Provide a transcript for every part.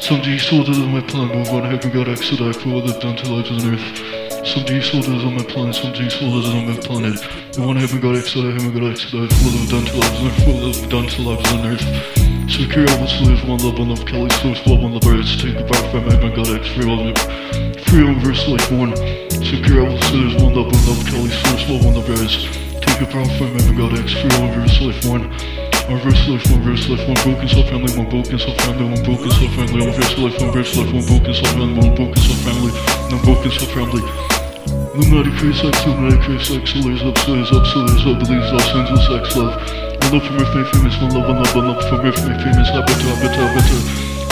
Some G soldiers on my plan, move on heaven, God X, so for all lived unto lives on earth. Some G soldiers on my planet, some G soldiers on my planet. The God X, so that heaven, God X, so that I for all lived unto lives on earth, for all lived unto lives on earth. Secure all the slaves, one love, one love, Kelly, source, love, one love, birds, take the back from heaven, God X, free all Free all verse like one. Secure all the slaves, one love, one love, Kelly, source, love, one love, birds. Take it back from heaven, God X, free all verse like one. One verse life, one verse life, one broken soul family, one broken soul family, one broken soul family, one verse life, one verse life, one broken soul family, one broken soul family, one broken soul family. Illuminati creates X, Illuminati creates X, Solars up, Solars up, Solars up, believes Los Angeles X love. One love from Earth made famous, one love, one love, one love from Earth made famous, habitat, habitat, habitat.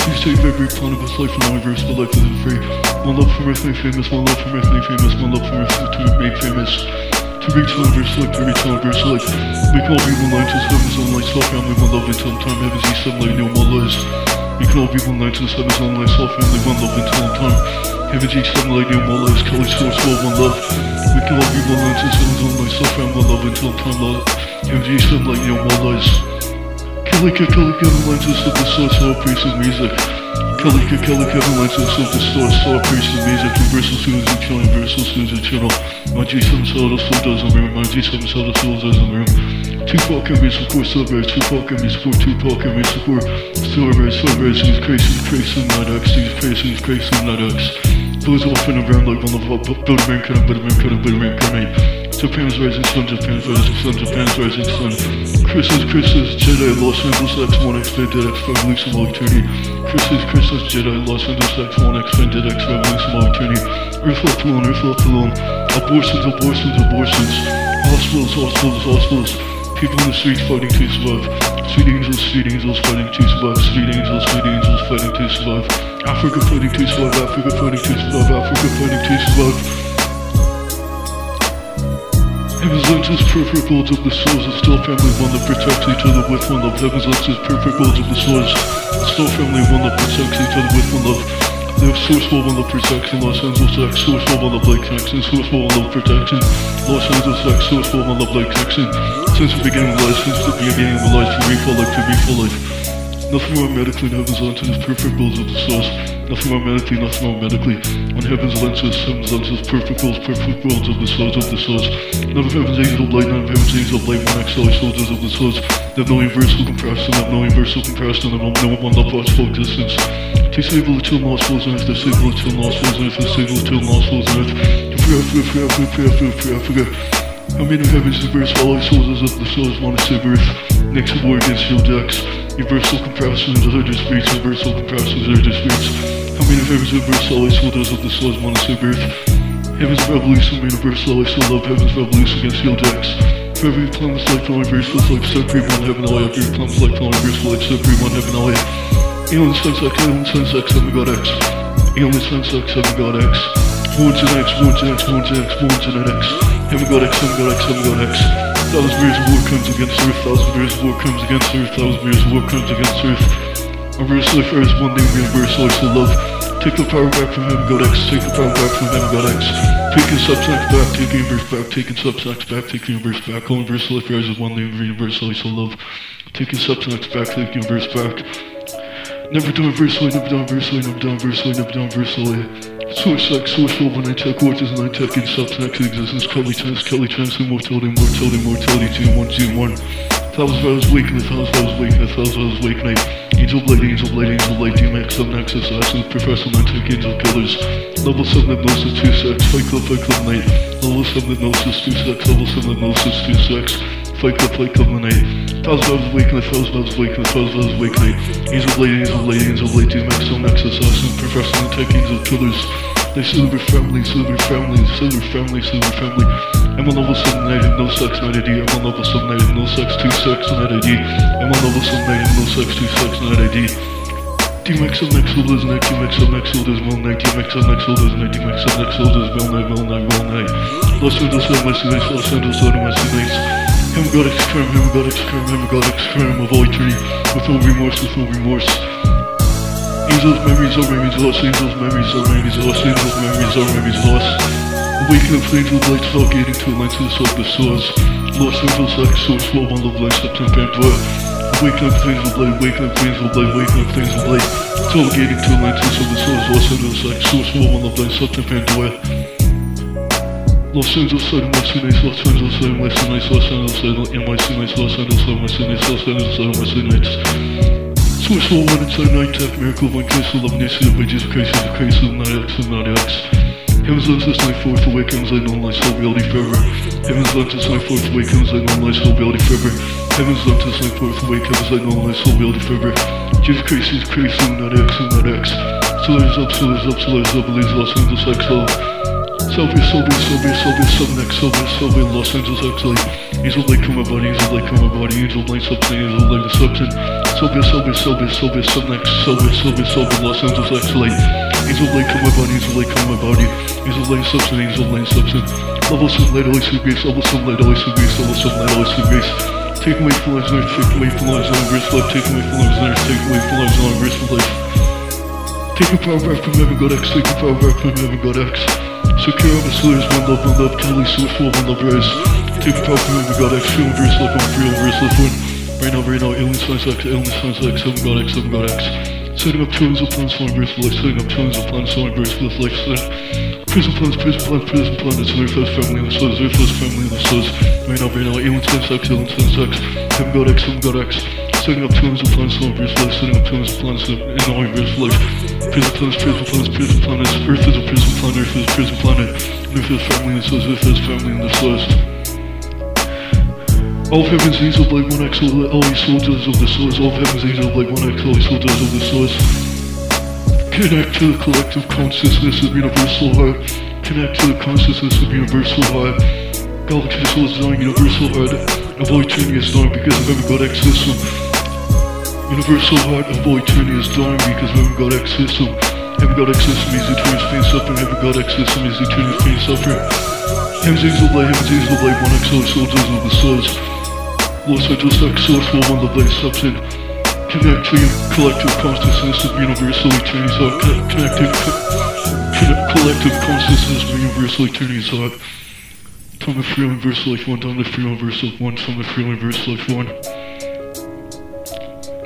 Please take every planet of life and universe, but life isn't free. One love from Earth made famous, one love from Earth made famous, one love from Earth made famous. To reach universe like, to reach universe like. We can all be one line to heaven's own light, self family, one love until time, heaven's east, sunlight, no more lies. We can all be one line to heaven's own light, self family, one love until time. Heaven's east, sunlight, no more lies, Kelly source, love, one love. We can all be one line to heaven's own light, self family, one love until time, love. Heaven's east, sunlight, no more lies. Kelly, Kelly, Kevin Lenses of the source, all priest of music. Kelly, Kelly, Kevin Lenses of the source, all priest of music. Universal students and channel, universal students and channel. My G7 soul, the soul does in the room. My G7 soul, the soul does in the room. Tupac and me support Silver, Tupac and me support, Tupac and me support Silver, Silver, he's crazy, crazy, not X, crazy, crazy, not X. Those off in around like one of the build man, kind of, man, kind of, man, kind. Japan's rising sun, Japan's rising sun, Japan's rising sun. Chris's, Chris's, Jedi, Los Angeles X, 1 X, Revolution Eternity. Chris's, Chris's, Jedi, Los Angeles X, 1 X, Revolution Eternity. Earth left alone, Earth left alone. Abortions, abortions, abortions. Hospitals, hospitals, hospitals. People in the streets fighting to survive. Sweet angels, sweet angels fighting to survive. Sweet angels, sweet angels fighting to survive. Africa fighting to survive. Africa fighting to survive. Africa fighting to survive. Heaven's lenses, perfect worlds of the souls, and still family one that protects each other with one love. Heaven's lenses, perfect worlds of the souls, still family one that protects each other with one love. They have source for one love protection, Los Angeles X, source for one love like Texan, source for one love protection, Los Angeles X, source for one love like Texan. Since the beginning of life, since the beginning of life, to for life, to be for life. Nothing more medically in heaven's lenses, perfect worlds of the source. Nothing more medically, nothing more medically. On heaven's lenses, heaven's lenses, perfect worlds, perfect worlds of the souls of the souls. None of heaven's angels of light, none of heaven's angels of light, one XL soldiers of the souls. They have no universal comparison, they have no universal comparison, have no one love watchful existence. Disable the two lost souls on earth, the two lost souls on earth, the two lost souls on earth. Free Africa, free Africa, free Africa, free Africa. How many heavens diverse all soldiers of the souls save earth? Next war against shield decks. Universal compressions are disputes, universal compressions are just disputes. How many heavens diverse all soldiers of the souls save earth? Heaven's revolution, universal, I still love heaven's revolution against shield decks. For every planet's life, all universal life, every one heaven, all every planet's life, all universal life, every one heaven, all Alien Sense X, Alien Sense X, Heaven God X. Alien Sense X, Heaven God X. One Gen X, One Gen X, One Gen X, One Gen X. Heaven God X, Heaven God X, Heaven God X. Thousand years of war comes against Earth, thousand years of war comes against Earth, thousand years of war comes against Earth. Universal life, Earth, one name, universal life, so love. Take the power back from Heaven God X, take the power back from Heaven God X. Taking subsex back, taking universe back, taking subsex back, taking universe back. All universal life, Earth, one name, universal life, so love. Taking subsex back, taking universe back. Never done versely, never done versely, never done versely, never done versely. Sex, source full when I tech watches and I tech in subsex existence, Kelly Chance, Kelly Chance, immortality, mortality, mortality, G one, G one. Thousand vows waking, thousand vows waking, thousand vows waking. Angel blade, angel blade, angel blade, DMX, sub nexus, acid, professor, non-tech, angel killers. Level 7 hypnosis, 2 sex, fight club, fight club night. Level 7 hypnosis, 2 sex, level 7 hypnosis, 2 sex. Fight club, fight club night. Thousand vows awakening, thousand vows awakening, thousand vows awakening. Angel blade, angel blade, angel blade, DMX, sub nexus, acid, professor, non-tech, angel killers. They silver family, silver family, silver family, silver family. I'm on level 7 night and no sex, night ID. I'm on level 7 night and no sex, 2 sex, night ID. I'm on level 7 night and no sex, 2 sex, night ID. DMX of next holders, night, DMX of next holders, well night, DMX of next holders, night, DMX of next holders, well night, well night, well night. Los Angeles, my nights, Los Angeles, my then we got extreme, then we got extreme, then we got extreme. Of alternate With no remorse, with no remorse. Angels, memories, all memories lost Angels, memories, all memories lost Angels, memories, all memories lost Awakening flames with light suffocating to align to the sub the swords Lost angels like Swords flow on the love line, stepped in Pandora Awakening flames with light, awakening flames with light, awakening flames with light. Delegating to align to the sub the swords Lost angels like Swords flow on the love line, stepped in Pandora Los Angeles, side, West Nice, Los Angeles, side, West Nice, Los Angeles, side, NYC, Nice, Los Angeles, side, West Nice, Los Angeles, side, West Nice. Source, war, one inside, nine, tech, miracle, one case, love, nation, of Jesus Christ, is a case of not X, and not X. Heaven's Lens is my fourth awake, heaven's light, non light, soul, reality, forever. Heaven's Lens is my fourth awake, heaven's light, non light, soul, reality, forever. Heaven's Lens is my fourth awake, heaven's light, non light, soul, reality, forever. Jesus Christ is and not X, and not X. So there's up, so there's up, so there's up, believes Los Angeles, X, Selfie, selfie, selfie, selfie, subneck, selfie, selfie, Los Angeles XL. Angel like to my body, angel like to my body, angel like something, angel like the substance. Selfie, selfie, selfie, selfie, subneck, selfie, selfie, selfie, Los Angeles XL. Angel like to my body, angel like to my body, angel like substance, angel like substance. Level some light, always some grace, level some light, always some grace, level some light, always some grace. Take away from lives, nerds, take away from lives, on wrist life, take away from lives, nerds, take away from lives, on wrist life. Take a power breath from heaven, God X, take a power breath from heaven, God X. Secure all the slaves, one love, one love, Kelly, source, full, one love, rise. Take a from heaven, God X, feel verse, life, I'm free, verse, life, one. Right now, right now, alien science X, alien science X, seven God X, seven God X. Setting up trillions of plans, one verse, life, setting up trillions of plans, one verse, with life, set. Prison plans, prison plans, prison planets, Earth has family in the stars, Earth has family in the stars. Right now, right now, alien science X, alien science X, seven God X, seven God X. Setting up trillions of plans, one verse, life, setting up trillions of plans in all verse, life. Prison planets, prison planets, prison planets, Earth is a prison planet, Earth is a prison planet. Earth has family in the stars, Earth has family in the stars. All of heaven's angels like one X, all these soldiers of the source. All of heaven's angels like one X, all these soldiers of the source. Connect to the collective consciousness of universal heart. Connect to the consciousness of universal heart. Galaxy souls design universal heart. Avoid Trinity is dying because of every God X system. Universal heart avoid boy Tony is dying because we haven't got access to him. Haven't got access to music to his pain suffering. Haven't got access to music to his pain suffering. Heaven's angel light, heaven's angel light, one XO, soldiers of the stars. Los Angeles XO, flow on the light, substance. Connecting collective consciousness of universal eternity's heart. Connecting co connect, collective consciousness of universal eternity's heart. Time to free universal life one, time to free universal life one, time to free universal life one.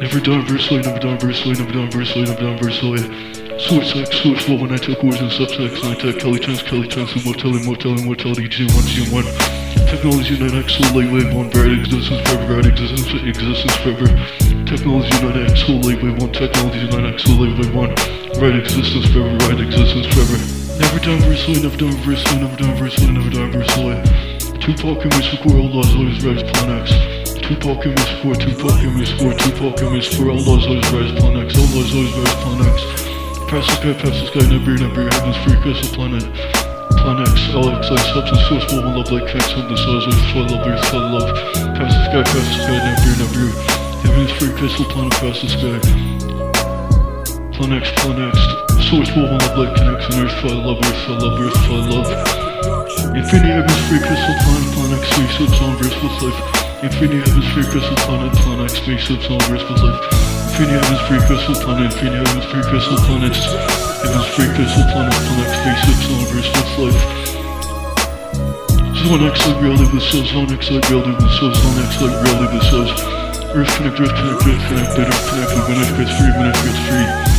Never done versely, never done versely, never done versely, never done versely. Source X, source 1, when I took wars and subsex, and I took Kelly Trans, Kelly Trans, immortality, mortality, mortality, G1, G1. Technology 9X, soul lightwave 1, bright existence forever, bright existence, existence forever. Technology 9X, soul lightwave 1, technology 9X, soul lightwave 1, bright existence forever, bright existence forever. Never done versely, never done versely, never done versely, never done versely. Tupac and Mystic World, laws always rise, plan X. Tupac and Mystic War, Tupac and Mystic War, Tupac and Mystic War, all laws rise, plan X, all laws rise, plan X. Pass the sky, pass the sky, never, never, heaven's free crystal planet. Plan X, LXI, substance, source, woman, love, light, connects on the stars, earth, fly, love, earth, fly, love. Pass the sky, pass the sky, never, never. Heaven's free crystal planet, pass the sky. Plan X, Plan X, source, woman, love, light, connects on earth, fly, love, earth, fly, love, earth, fly, love. Infinity heavens, free crystal planet, Plan X, spaceships on verse with life. Infinity heavens, free crystal planet, Plan X, spaceships on verse with life. Infinity heavens, free crystal planet, Infinity heavens, free crystal planets. Heavens, free crystal planet, Plan X, spaceships on verse with life. Zone X like reality with souls, Zone X like reality with souls, Zone X like reality with souls. Earth connect, Earth connect, Earth connect, Earth connect, when Earth gets free, when Earth gets free. It's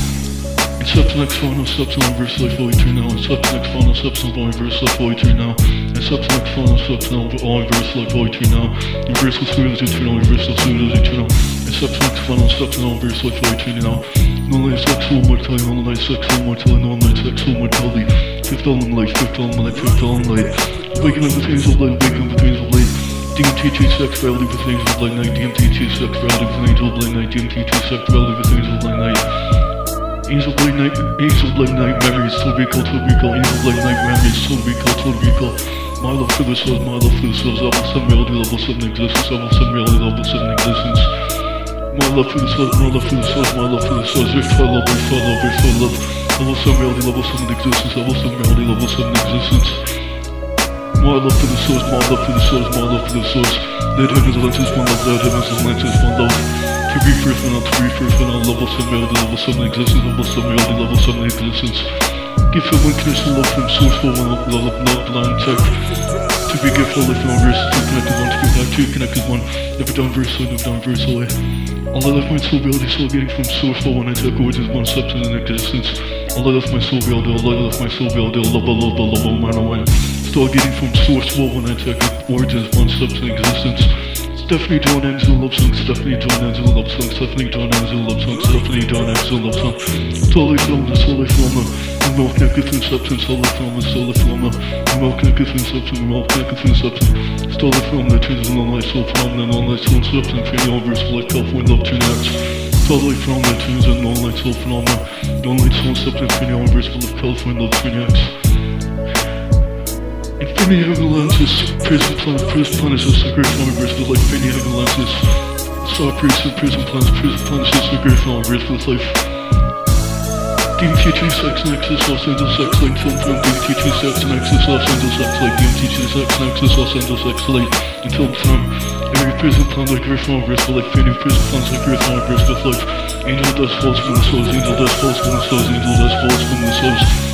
Accept the next phone, accept the inverse life all you turn now. Accept the next final, phone, accept the inverse life all you turn now. Accept the next final phone, accept the inverse life all you turn now. Inverse was through as eternal, inverse was through as now. Accept the next phone, accept the inverse life all you turn now. sex, sexual mortality, normalize sexual mortality, sex, sexual mortality. Fifth element light, fifth element light, fifth element light. Waking up with angel light, waking up with angel light. DMT2 sexuality with of light night, DMT2 sexuality with of light night, DMT2 sexuality with of light night. Angel blade night, angel blade night memories Torbico, Torbico, angel blade night memories Torbico, Torbico My love for the souls, my love for the souls, this was Almost unreality level 7 existence some reality, level some existence My love for the souls, my love for the souls, my love for this was If I love, if I love, if I love some unreality level 7 existence Almost unreality level 7 existence My love for the souls, my love for the souls, my love for this was Dead heavens, lenses, my love, dead heavens, lenses, my love to be first and not to be first and on level 7 reality, level 7 existence, level 7 reality, level 7 existence. Give him unconditional love from source for one love, love, not blind tech. To be grateful, life, no verse, to connected one, to be back to connected one. Never done verse, never done verse away. All I left my soul reality still getting from source for one attack origins one substance in existence. All I left my soul reality, all I left my soul reality, love, love, love, love, man, man. Still getting from source for one attack origins one substance in existence. Stephanie John Angel love song, Stephanie John Angel love song, Stephanie John Angel love song, Stephanie John Angel love song. Film, the solid film, the milk nicotine substance, solid film, the solid film, the milk nicotine substance, the milk nicotine substance. Solid film that changes the light soul phenomenon, all light soul substance, for the universe, like California love two acts. Solid film that changes the non-light soul phenomenon, non-light soul substance, the universe, like California love two acts. Infinity Avalanches, Prison Planet, Prison is the great universe with like Infinity Avalanches. Star Prison, Prison Planets, Prison is the great universe with life. DMT2 Sex Nexus, Los Angeles Sex Link, Film Film, DMT2 Sex Nexus, Los Angeles Sex Link, DMT2 Sex Nexus, Los Angeles Sex Link, and Film Film. Every prison plan like Great Universe with like Infinity Prison Planets, like Great Universe with life. Angel dust falls from the souls, angel dust falls from the souls, angel dust falls from the souls.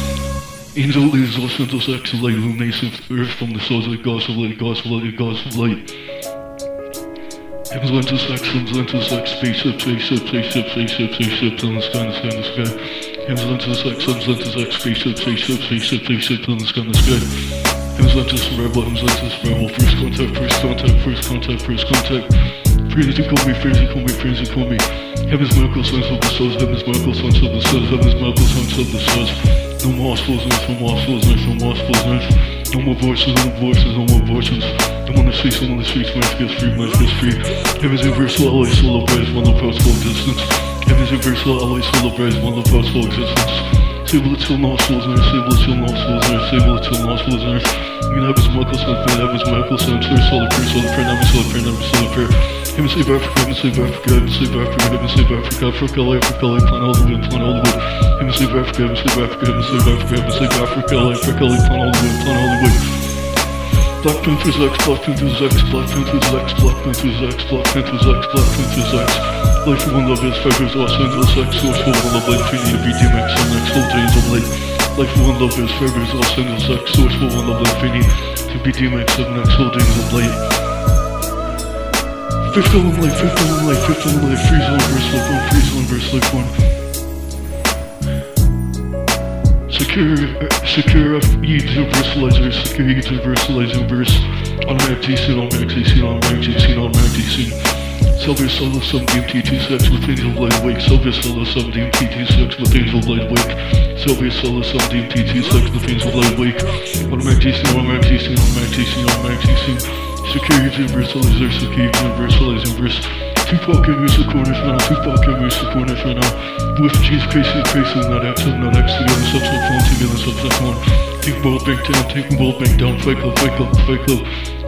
Angel leaves Los Santos X light, illumination of earth from the souls of gods of light, gods of light, gods of light. Heaven's lenses X, heaven's lenses X, spaceship, spaceship, spaceship, spaceship, spaceship, in the sky, in the sky, in the sky. Heaven's lenses X, heaven's lenses X, spaceship, spaceship, spaceship, spaceship, in the sky, in the sky. Heaven's lenses rebel, heaven's lenses rebel, first contact, first contact, first contact, first contact. Freeze to call me, freeze to call me, freeze to call me. Heaven's miracle sons of the souls, heaven's miracle sons of the souls, heaven's miracle sons of the souls. No more hospitals, no more hospitals, no more hospitals, no more voices, no more voices, no more voices. I'm on the streets, I'm on the streets, life gets free, life gets free. Heaven's universal, LA solo praise, one of possible existence. Heaven's universal, LA solo praise, one of possible existence. Sable it till earth, sable it till earth, sable it till in earth. You have his Michael man, have his Michael Smith, solid prayer, solid prayer, never solid prayer, never solid prayer. Heaven save Africa, heaven save Africa, heaven save Africa, heaven save Africa, Africa, Africa, Africa, plan all the way, plan all the way. Heaven save Africa, Africa, heaven save Africa, heaven save Africa, Africa, plan all the way, plan all the way. Black Panthers X, Black Panthers X, Black Panthers X, Black Panthers X, Black Panthers X, Black Panthers X. Life for one love is fibers, Los Angeles X, source for one love, life Infinity BDMX, on next full days of light. Life for one love is fibers, Los Angeles X, source for one love, life Infinity to BDMX, on next full days of light. Fifth element light, fifth element light, fifth element light, freeze on verse life one, freeze on verse life one. Secure, secure FE universalizer, secure universalizer verse. Automatic DC, automatic DC, automatic DC, automatic DC. Silver solo some DMT2 sex with angel light awake. Silver solo some DMT2 sex with angel light awake. Silver solo some DMT2 sex with angel light awake. Automatic DC, automatic DC, automatic DC, automatic DC. Secure universalizer, secure universalizer verse. Tupac and Musa corner for now, Tupac and Musa corner for now. With cheese crazy, crazy, not X, not X, together, subset phone, together, subset phone. Take world bank down, take world bank down, fight club, fight club, fight club.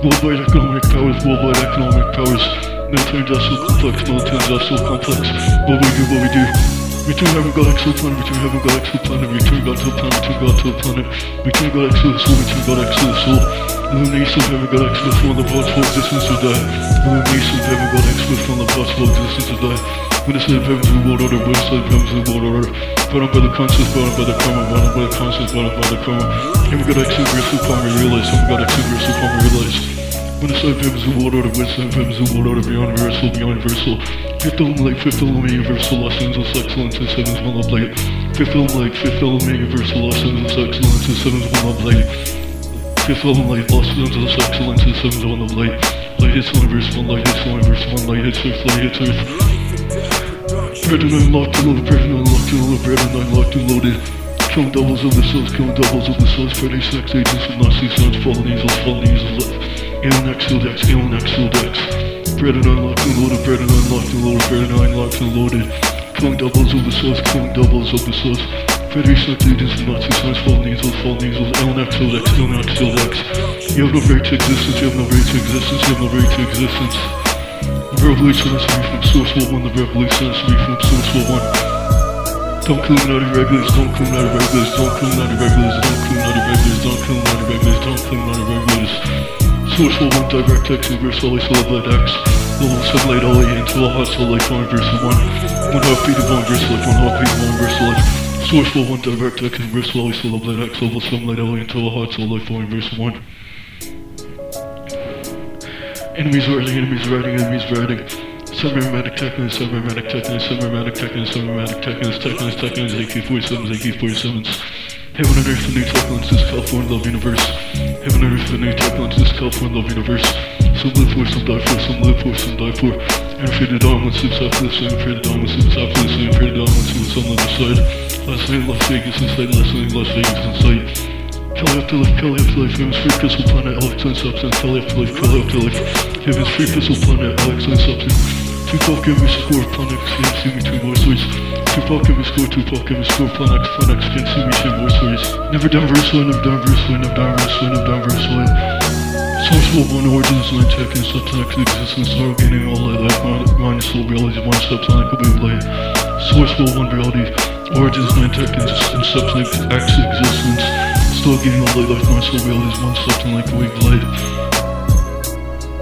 Worldwide economic powers, worldwide economic powers. Military industrial complex, military industrial complex. What we do, what we do. Return to the planet, return to the planet, return God to the planet, return God to the planet, return X to the soul, return X to the soul. Illumination of God X with from the possible existence to die. Illumination of God X with from the possible existence to die. When the slave heavens world order, when the slave heavens world order. Brought on by the conscience, brought on by the karma, brought on by the conscience, brought on by the karma. God X universal karma realized, heaven God X universal karma realized. When the world order, the slave heavens in world order, beyond universal, beyond universal. Fifth element light, fifth element universal, Los Angeles excellence, and seven's one light. Fifth element light, fifth element universal, Los Angeles excellence, and seven's one light. Fifth element light, Los Angeles excellence, and seven's one love light. Hits universe, one light hits universe, one light hits earth, light hits earth. Bread and unlocked and loaded, bread and unlocked and loaded, bread and unlocked and loaded. Killing doubles of the souls, killing doubles of the souls, Freddy sex agents and Nazi sons, fallen angels, fallen angels, left. Alien X, Field X, Alien X, Field X. Bread and unlocked and loaded, bread and unlocked and loaded, bread and unlocked and loaded. Killing doubles the souls, killing doubles the souls. Freddy sex agents and Nazi sons, fallen angels, fallen angels, Alien X, Field X, Alien X, Field X. You have no right to existence, you have no right to existence, you have no right to existence. The revolution has to be from source will one, the revolution has to be from source will one. Don't kill naughty regulars, don't kill naughty regulars, don't kill naughty regulars, don't kill naughty regulars, don't kill naughty regulars, don't kill naughty regulars. Will one, direct X, inverse LA, solid X. Level 7 light LA into a hot light 1 verse 1. 1 half feet of 1 verse life, 1 half feet of 1 verse life. Source will one, direct X, inverse LA, solid X. Level 7 light LA into a hot light 1 verse 1. Enemies riding, enemies riding, enemies riding. Cybermatic Technos, Cybermatic Technos, Cybermatic Technos, Cybermatic Technos, Technos, Technos, AK-47s, AK-47s. Heaven and Earth, the new tech lenses, California Love Universe. Heaven and Earth, the new tech lenses, California Love Universe. Some live for, some die for, some live for, some die for. And if you're the diamond, sleeps after the same, fear the diamond, sleeps after the same, fear the diamond, sleeps on the other side. Last night, Las Vegas inside, last night, Las Vegas inside. Kelly Afterlife, Kelly Afterlife, Heaven's Free Crystal Planet, Alex and Substance, Kelly Afterlife, Kelly Afterlife, Heaven's Free Crystal Planet, Alex and Substance. Tupac give me score, Planet, see me two more stories. Tupac give me score, Tupac give me score, Planet, Planet, can't see me two more stories. Never done line, never done line, never done line, never done line. Source world one origins, line tech and subtext existence, start gaining all that life, minus soul reality, one subsonic will be light. Source world one reality, origins, line tech and subtext existence. Still getting all the life, my soul something like a wave light.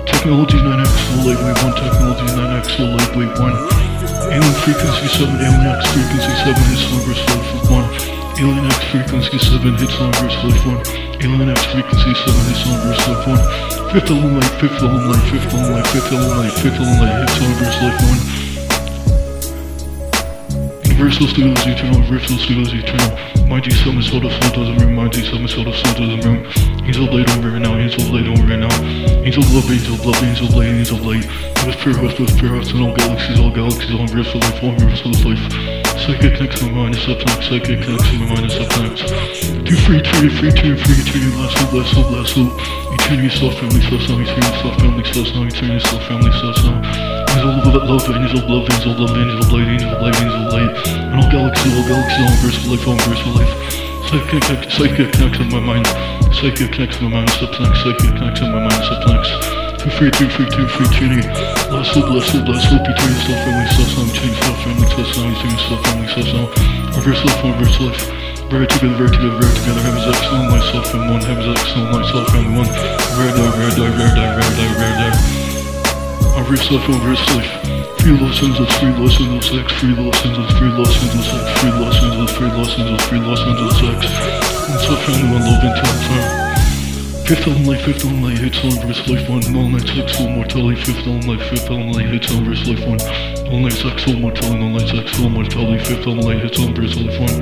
Technology 9x, full light wave 1, technology 9x, full light wave 1. Alien frequency 7, alien X frequency 7, hits on verse life 1. Alien X frequency 7, hits on verse life 1. Alien X frequency 7, hits on verse life 1. Fifth light, fifth light, fifth light, fifth light, fifth element light, hits on verse life 1. Universal Studios Eternal, Universal Studios Eternal. My G summon soul of soul doesn't room, my G summon soul of soul doesn't room. Angel blade over right now, angel blade over right now. Angel love, angel love, angel blade, angel blade. With pure with with pure hearts and all galaxies, all galaxies, all universal life, all universal life. Psychic connects my mind, is subtext, psychic connects my mind, is subtext. Two free, tree, free, tree, free, tree, last loop, last loop, last loop. Eternity, self, family, self, now, eternity, self, family, self, now, eternity, self, family, self, now. Love, angel love, angel love, angel light, angel light, angel light. And all galaxies, all galaxies, all universal life, all universal life. Psychic, psychic connects in my mind. Psychic connects in my mind, subtext, psychic connects in my mind, subtext. Two free, two free, two free, trinity. Last loop, last loop, last loop, eternity, self, family, self, now, eternity, self, family, self, now, eternity, self, family, self, now. Reverse life, reverse life. Very together, very together, very together. Heaven's excellent, myself, and one. Heaven's excellent, myself, and one. Rare die, rare die, rare die, rare die, rare die. I reverse life, I reverse life. Free Los Angeles, free Los Angeles X, free Los Angeles, free Los Angeles X, free Los Angeles, free Los Angeles, free Los Angeles X. And so family one love until time. Fifth element life, fifth element light, hits on verse life one. All night sex, full mortality, fifth element life, fifth element light, hits on verse life one. All night sex, full mortality, all night sex, full mortality, fifth element light, hits on verse life one.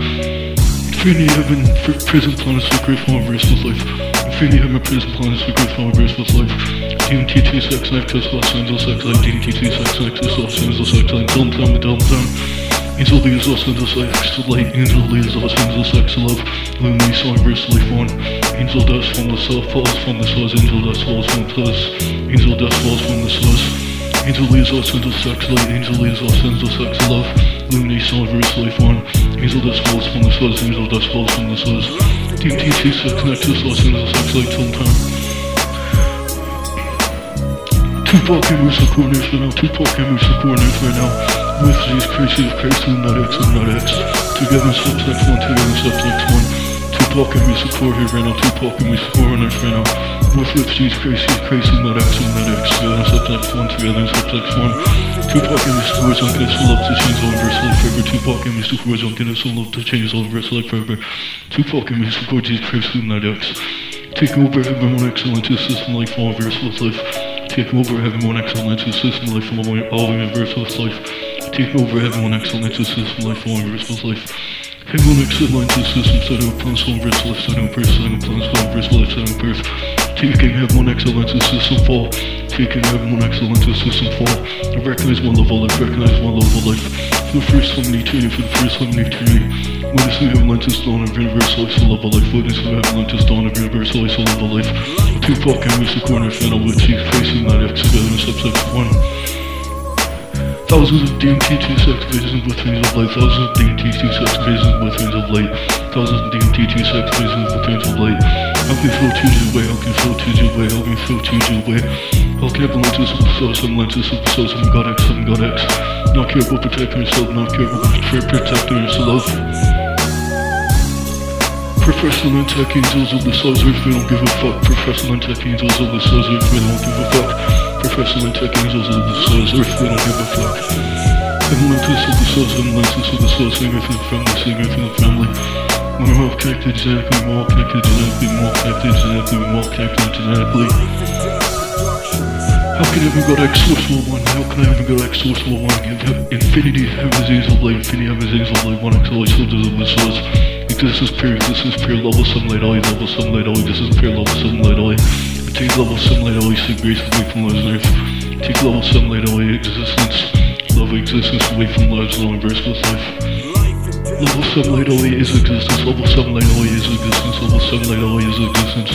Infinity heaven, prison planet, secret form, verse with life. Infinity heaven, prison planet, secret form, verse with life. DMT 2 sex, Nexus, Los Angeles, X, like DMT 2 sex, Nexus, Los Angeles, X, like Dumb Dumb Dumb Dumb. Angel Leaves Los Angeles, X, light, Angel Leaves Los Angeles, X, love. Luminary verse life one. Angel dust from the south, falls from the source, angel dust falls from the source. Angel dust falls from the source. Angel leaves Los Angeles, X, light, Angel leaves Los Angeles, X, love. Luminary verse life one. Angel dust falls from the source, angel dust falls from the source. DMT 2 sex, Nexus, Los Angeles, X, light, till time. And Moose are right now. And Moose are coordinates right now. With these crazy, crazy, not X and not X. Together, subtext one, together, subtext one. And Moose are coordinates right now. Tupac and Moose are right now. With with these crazy, crazy, not X and not X. Together, subtext one, together, subtext one. Tupac and Moose words on Guinness will love to change all verse life forever. Tupac and Moose words on Guinness will love to change all verse life forever. And Moose record these crazy, not X. Take over heaven one excellent system life all verse with life. Take over heaven one excellent system life all all universe life. Take over heaven one excellent system life all universe with life. Heaven one excellent system setting up plans all verse life setting up earth setting up plans all verse life setting up earth. Taking heaven one excellent system fall. Taking heaven one excellent system fall. I recognize one level life. Recognize one level life. For the first time in eternity. For the first time in eternity. Witnessing heaven lenses dawn of universal life, so level life. Witnessing heaven lenses dawn of universal life, so level life. Tupac and Mr. Corner final with chief facing that X together in subsection one. Thousands of DMT two sex visions with things of light. Thousands of DMT two sex visions with things of light. Thousands of DMT two sex visions with things of light. How can feel two G's away? How can feel two G's away? How can feel two G's away? How can have lenses of the soul, some lenses of the soul, some God X, some God X. Not care about protecting yourself, not care about protecting yourself. Professional and tech angels of the stars earth, we don't give a fuck. Professional and tech angels of the stars earth, we don't give a fuck. Professional and tech angels of the stars earth, we don't give a fuck. Atlantis of the stars, Atlantis of the stars, singer for the family, singer for the family. We're all connected genetically, we're all connected genetically, we're all connected genetically, we're all connected genetically. How can heaven God X source will one? How can heaven God X source one? Give infinity heaven's angel light, infinity heaven's angel light, one X always soldiers of the source. Existence pure, existence pure, level some light eye, level some light eye, this is pure level some light eye. Take level some light eye, seek grace away from lives earth. Take level some light eye, existence, love existence away from lives, long verse with life. Level 7 light away is existence, level 7 light away is existence, level 7 light away is existence.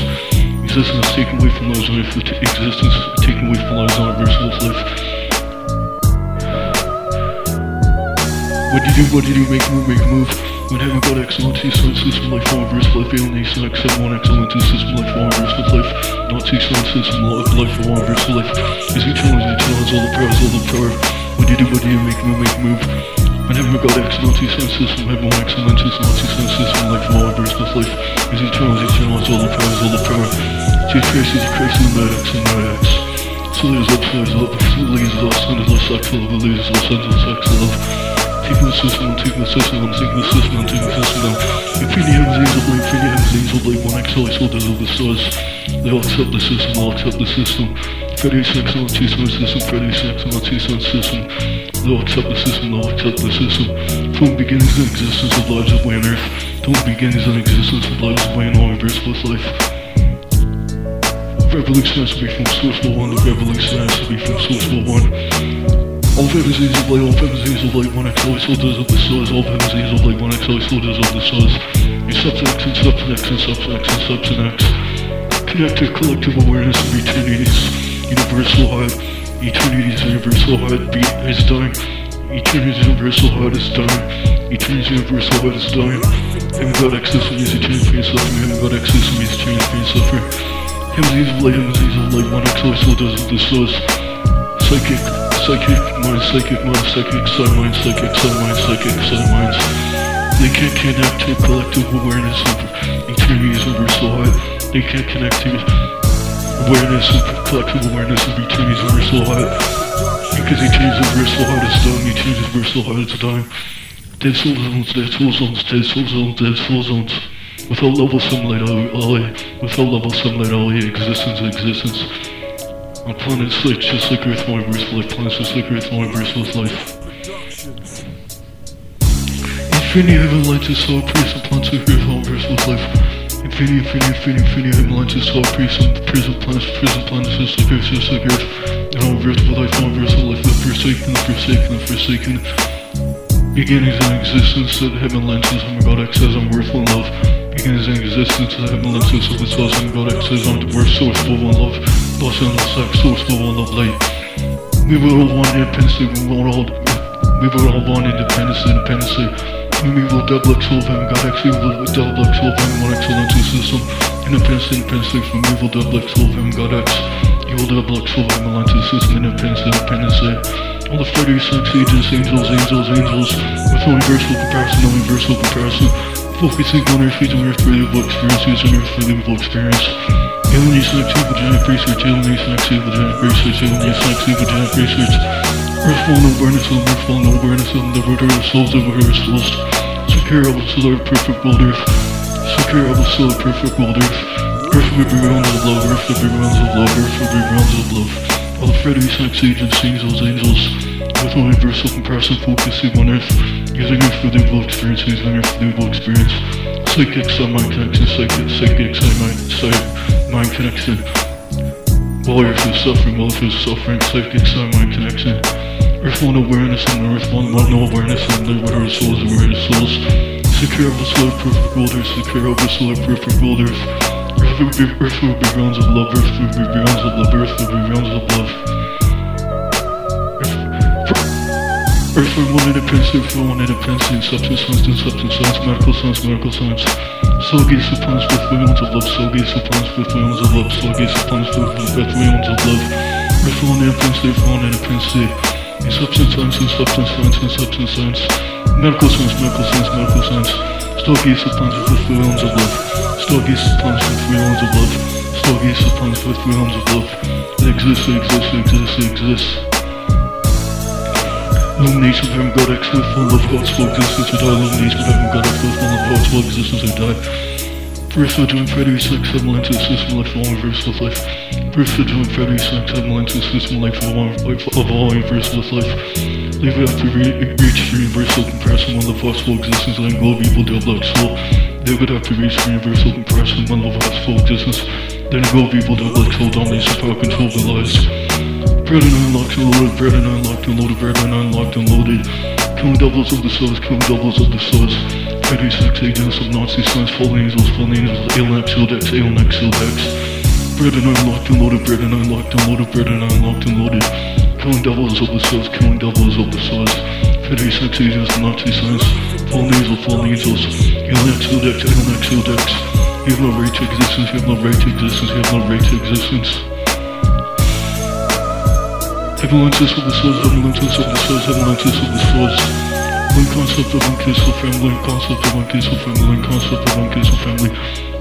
Existence taken away from lives on earth, existence taken away from lives on verse with life. What did you do, what did you do, make move, make move? When heaven got excellency, sun system, life, verse, life, alien nation, accept one excellency, system, life, verse, with life. Nazi sun system, life, life, verse, life. Is eternal, is eternal, is all the power, is all the power. What did you do, what did you make move, make move? When heaven got excellency, sun system, heaven one excellency, Nazi sun system, life, verse, with life. Is eternal, is eternal, is all the power, is all the power. Jesus Christ, Jesus Christ, and the X, and the X. So there's up, so there's up, so there's up, so there's up, sex, love, there's up, so there's sex, love. Taking the system, I'm taking the system, I'm taking the system, I'm taking the system now. Infinity heavens, angel light, infinity heavens, angel light, one X, all soldiers of the stars. They all accept the system, all accept the system. Freddy's excellent two-sun system, Freddy's excellent two-sun system. They all accept the system, they all accept the system. From beginnings and existence of lives of on earth, from beginnings and existence of lives of in all universe with life. Revolution has to be from source for one, the revolution has to be from source for one. All heavens of light, all heavens of light, one X, all soldiers of the stars, all heavens of light, one X, all soldiers of the stars. In substance and substance and substance and substance. Connected collective awareness of eternity's universal heart. Eternity's universal heartbeat is dying. Eternity's universal heart is dying. Eternity's universal heart is dying. Heaven God access to these eternal pain suffering. Heaven God access to these eternal pain suffering. Heaven's of light, heaven's of light, one X, all soldiers of the stars. Psychic, psychic, mind, psychic, mind, psychic, side mind, psychic, side mind, psychic, side minds. They can't connect to collective awareness of eternity's universal heart. They can't connect to awareness of collective awareness of eternity's universal heart. Because eternity's universal heart is dying, eternity's universal heart is dying. Dead soul zones, dead soul zones, dead soul zones, dead soul zones. Without level sunlight, LA, without level sunlight, LA, existence, existence. On planets like just like Earth, my verse life, planets just like Earth, my verse life. Infinity heaven lights us all praise and planets like Earth, my verse life. Infinity, infinity, infinity, infinity heaven lights us all praise and prison planets, prison planets just like Earth, just like Earth. And all verse life, all verse life, the forsaken, the forsaken, the forsaken. Beginnings and existence that heaven lends us, oh my God, X says I'm worth one love. Beginnings and existence lends us, of its oh my God, says I'm the worst source for one love. Lost and lost sex, source for one love light. We were all one independence, we were all, we were all one independence, independence. We will double X love heaven, God we will double X love heaven, one excellence system. Independence, independence, from we will double X love heaven, God X. Will double X love to the system, independence, independence. All the Freddy sex agents, angels, angels, angels, with universal comparison, universal comparison. Focusing on earth, feeds on earth, breathable experiences, on earth, breathable experience. Alien sex, evil research, alien sex, evil research, alien sex, evil research. Earthfall awareness of earthfall awareness of the order of souls of our souls. Secure of solar perfect world earth. Secure of solar perfect world earth. Earth will be realms of love, earth will be realms of love, earth will be realms of love. All Freddy sex agents, angels, angels, with universal comparison focusing on Earth, using Earth for the evil experience, using Earth for the evil experience. Psychic, mind connection, psychic, psychic, mind, psych, mind connection. While Earth is suffering, while Earth is suffering, psychic, mind connection. Earth one awareness and Earth one, no awareness and the where our souls where our souls. Secure of the solar perfect world Earth, secure of the solar perfect world Earth. Earth will be, Earth will be realms of love, Earth will be realms of love, Earth will be realms of love. Earth for one independence, Earth for one independence, substance, substance, substance, science, medical science, medical science. Soul gates of planets with realms of love, soul gates of planets with realms of love, soul gates of planets with, realms of love. Earth for one independence, Earth for one independence, in substance science, in substance science, in substance science. Medical science, medical science, medical science. Stargates of planets with realms of love. Stargates of planets with realms of love. Stargates of planets with realms of love. It exists, it exists, it exists, it exists. Illumination of heaven, God, with full love, God's full existence, or die. Illumination of heaven, God, with full love, God's full existence, or die. Versa doing Freddy Sex, Avalanche System Life of all universal life. Versa doing Freddy Sex, Avalanche System Life of all, life of all universal life. Leave it after re- reach for universal comparison one of the possible existence and globe evil double X soul. Leave it after reach for universal comparison one of the possible existence. Then globe evil double X soul dominates the power control of their lives. Bread and unlocked and loaded, bread and unlocked and loaded, bread and unlocked and loaded. Killing doubles of the souls, killing doubles of the souls. Freddy sex agents of Nazi sons, fallen angels, fallen angels, alien exildex, alien exildex. Bread and unlocked and loaded, bread and unlocked and loaded, bread and unlocked and loaded. Killing doubles of the souls, killing doubles of the souls. Freddy sex agents of Nazi sons, fallen angels, fallen angels, alien exildex, alien exildex. You have no right to existence, you have no right to existence, you have no right to existence. Avalanches of the souls, avalanches of the souls, avalanches of the souls. One concept of one of family, concept of one of family, concept of one of family.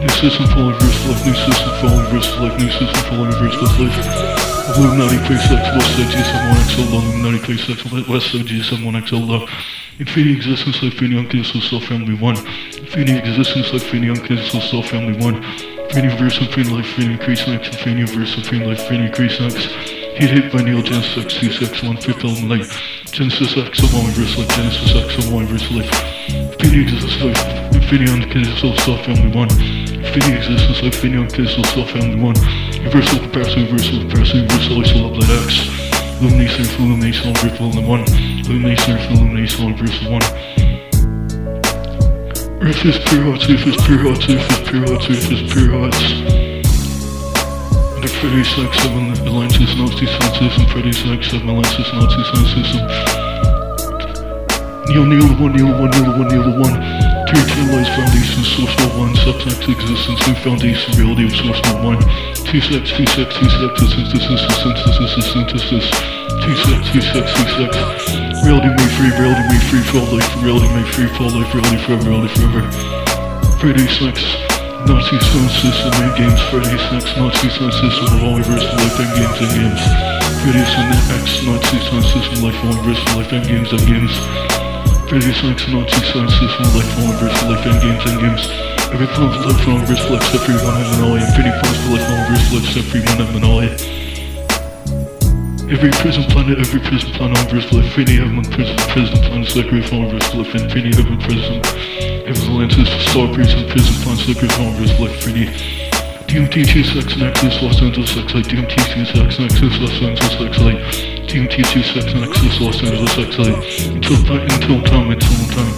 New system for universe life, new system for universe life, new system for universe life. Illuminati face X, West Side G71XL, Illuminati face X, West Side G71XL. Infinity existence like Infinity uncancelled self family 1. Infinity existence like Infinity uncancelled self family 1. Infinity verse, Infinity life, Infinity increase X, Infinity verse, Infinity life, Infinity increase X. Heat hit by Neil Genesis X, 2 X, 1 fifth element light. Genesis X of multiverse life, Genesis X of multiverse life. Infinity existence life, Infinity uncancelled self family 1. Infinity existence like Infinity uncancelled self family 1. Universal comparison, universal comparison, universal isolate light X. Illumination illumination on Earth Element 1. Illumination illumination on Earth 1. Earth is pure hearts, Earth is pure hearts, Earth is pure hearts, Earth is pure hearts. Under Freddy's Sex 7 Alliances Nazi Sound System, Freddy's Sex 7 Alliances Nazi Sound System. Neil, Neil the 1, Neil the 1, Neil the 1, Neil the 1. Three Lies Foundation, Social 1, Subsex Existence, New Foundation, Reality of Social 1. Two sex, two sex, two sex, a synthesis, a synthesis, a synthesis. Two sex, two sex, two sex. Reality made free, reality made free for all life, reality made free for all life, reality forever, reality forever. Freddy Sex, Nazi Sound System, and games, Freddy Sex, Nazi Sound System, of universal life, and games, and games. Freddy Sex, Nazi Sound System, life, all universal life, and games, and games. Freddy Sex, Nazi Sound System, life, all universal life, and games, and games. Every form of life, all universal life, for one of Manali, infinity forms for life, all universal life, for one of Manali. Every prison planet, every prison planet, all universal life, infinity heaven, prison, prison planet, sacred, all universal life, infinity heaven, prison, Avalanches, Star Prison, Prison Life, Free. DMT, Sex, Nexus, Los Angeles, X, Light, DMT, Sex, Nexus, Los Angeles, X, Light, DMT, Sex, Nexus, Los Angeles, X, Light, until until time, until time.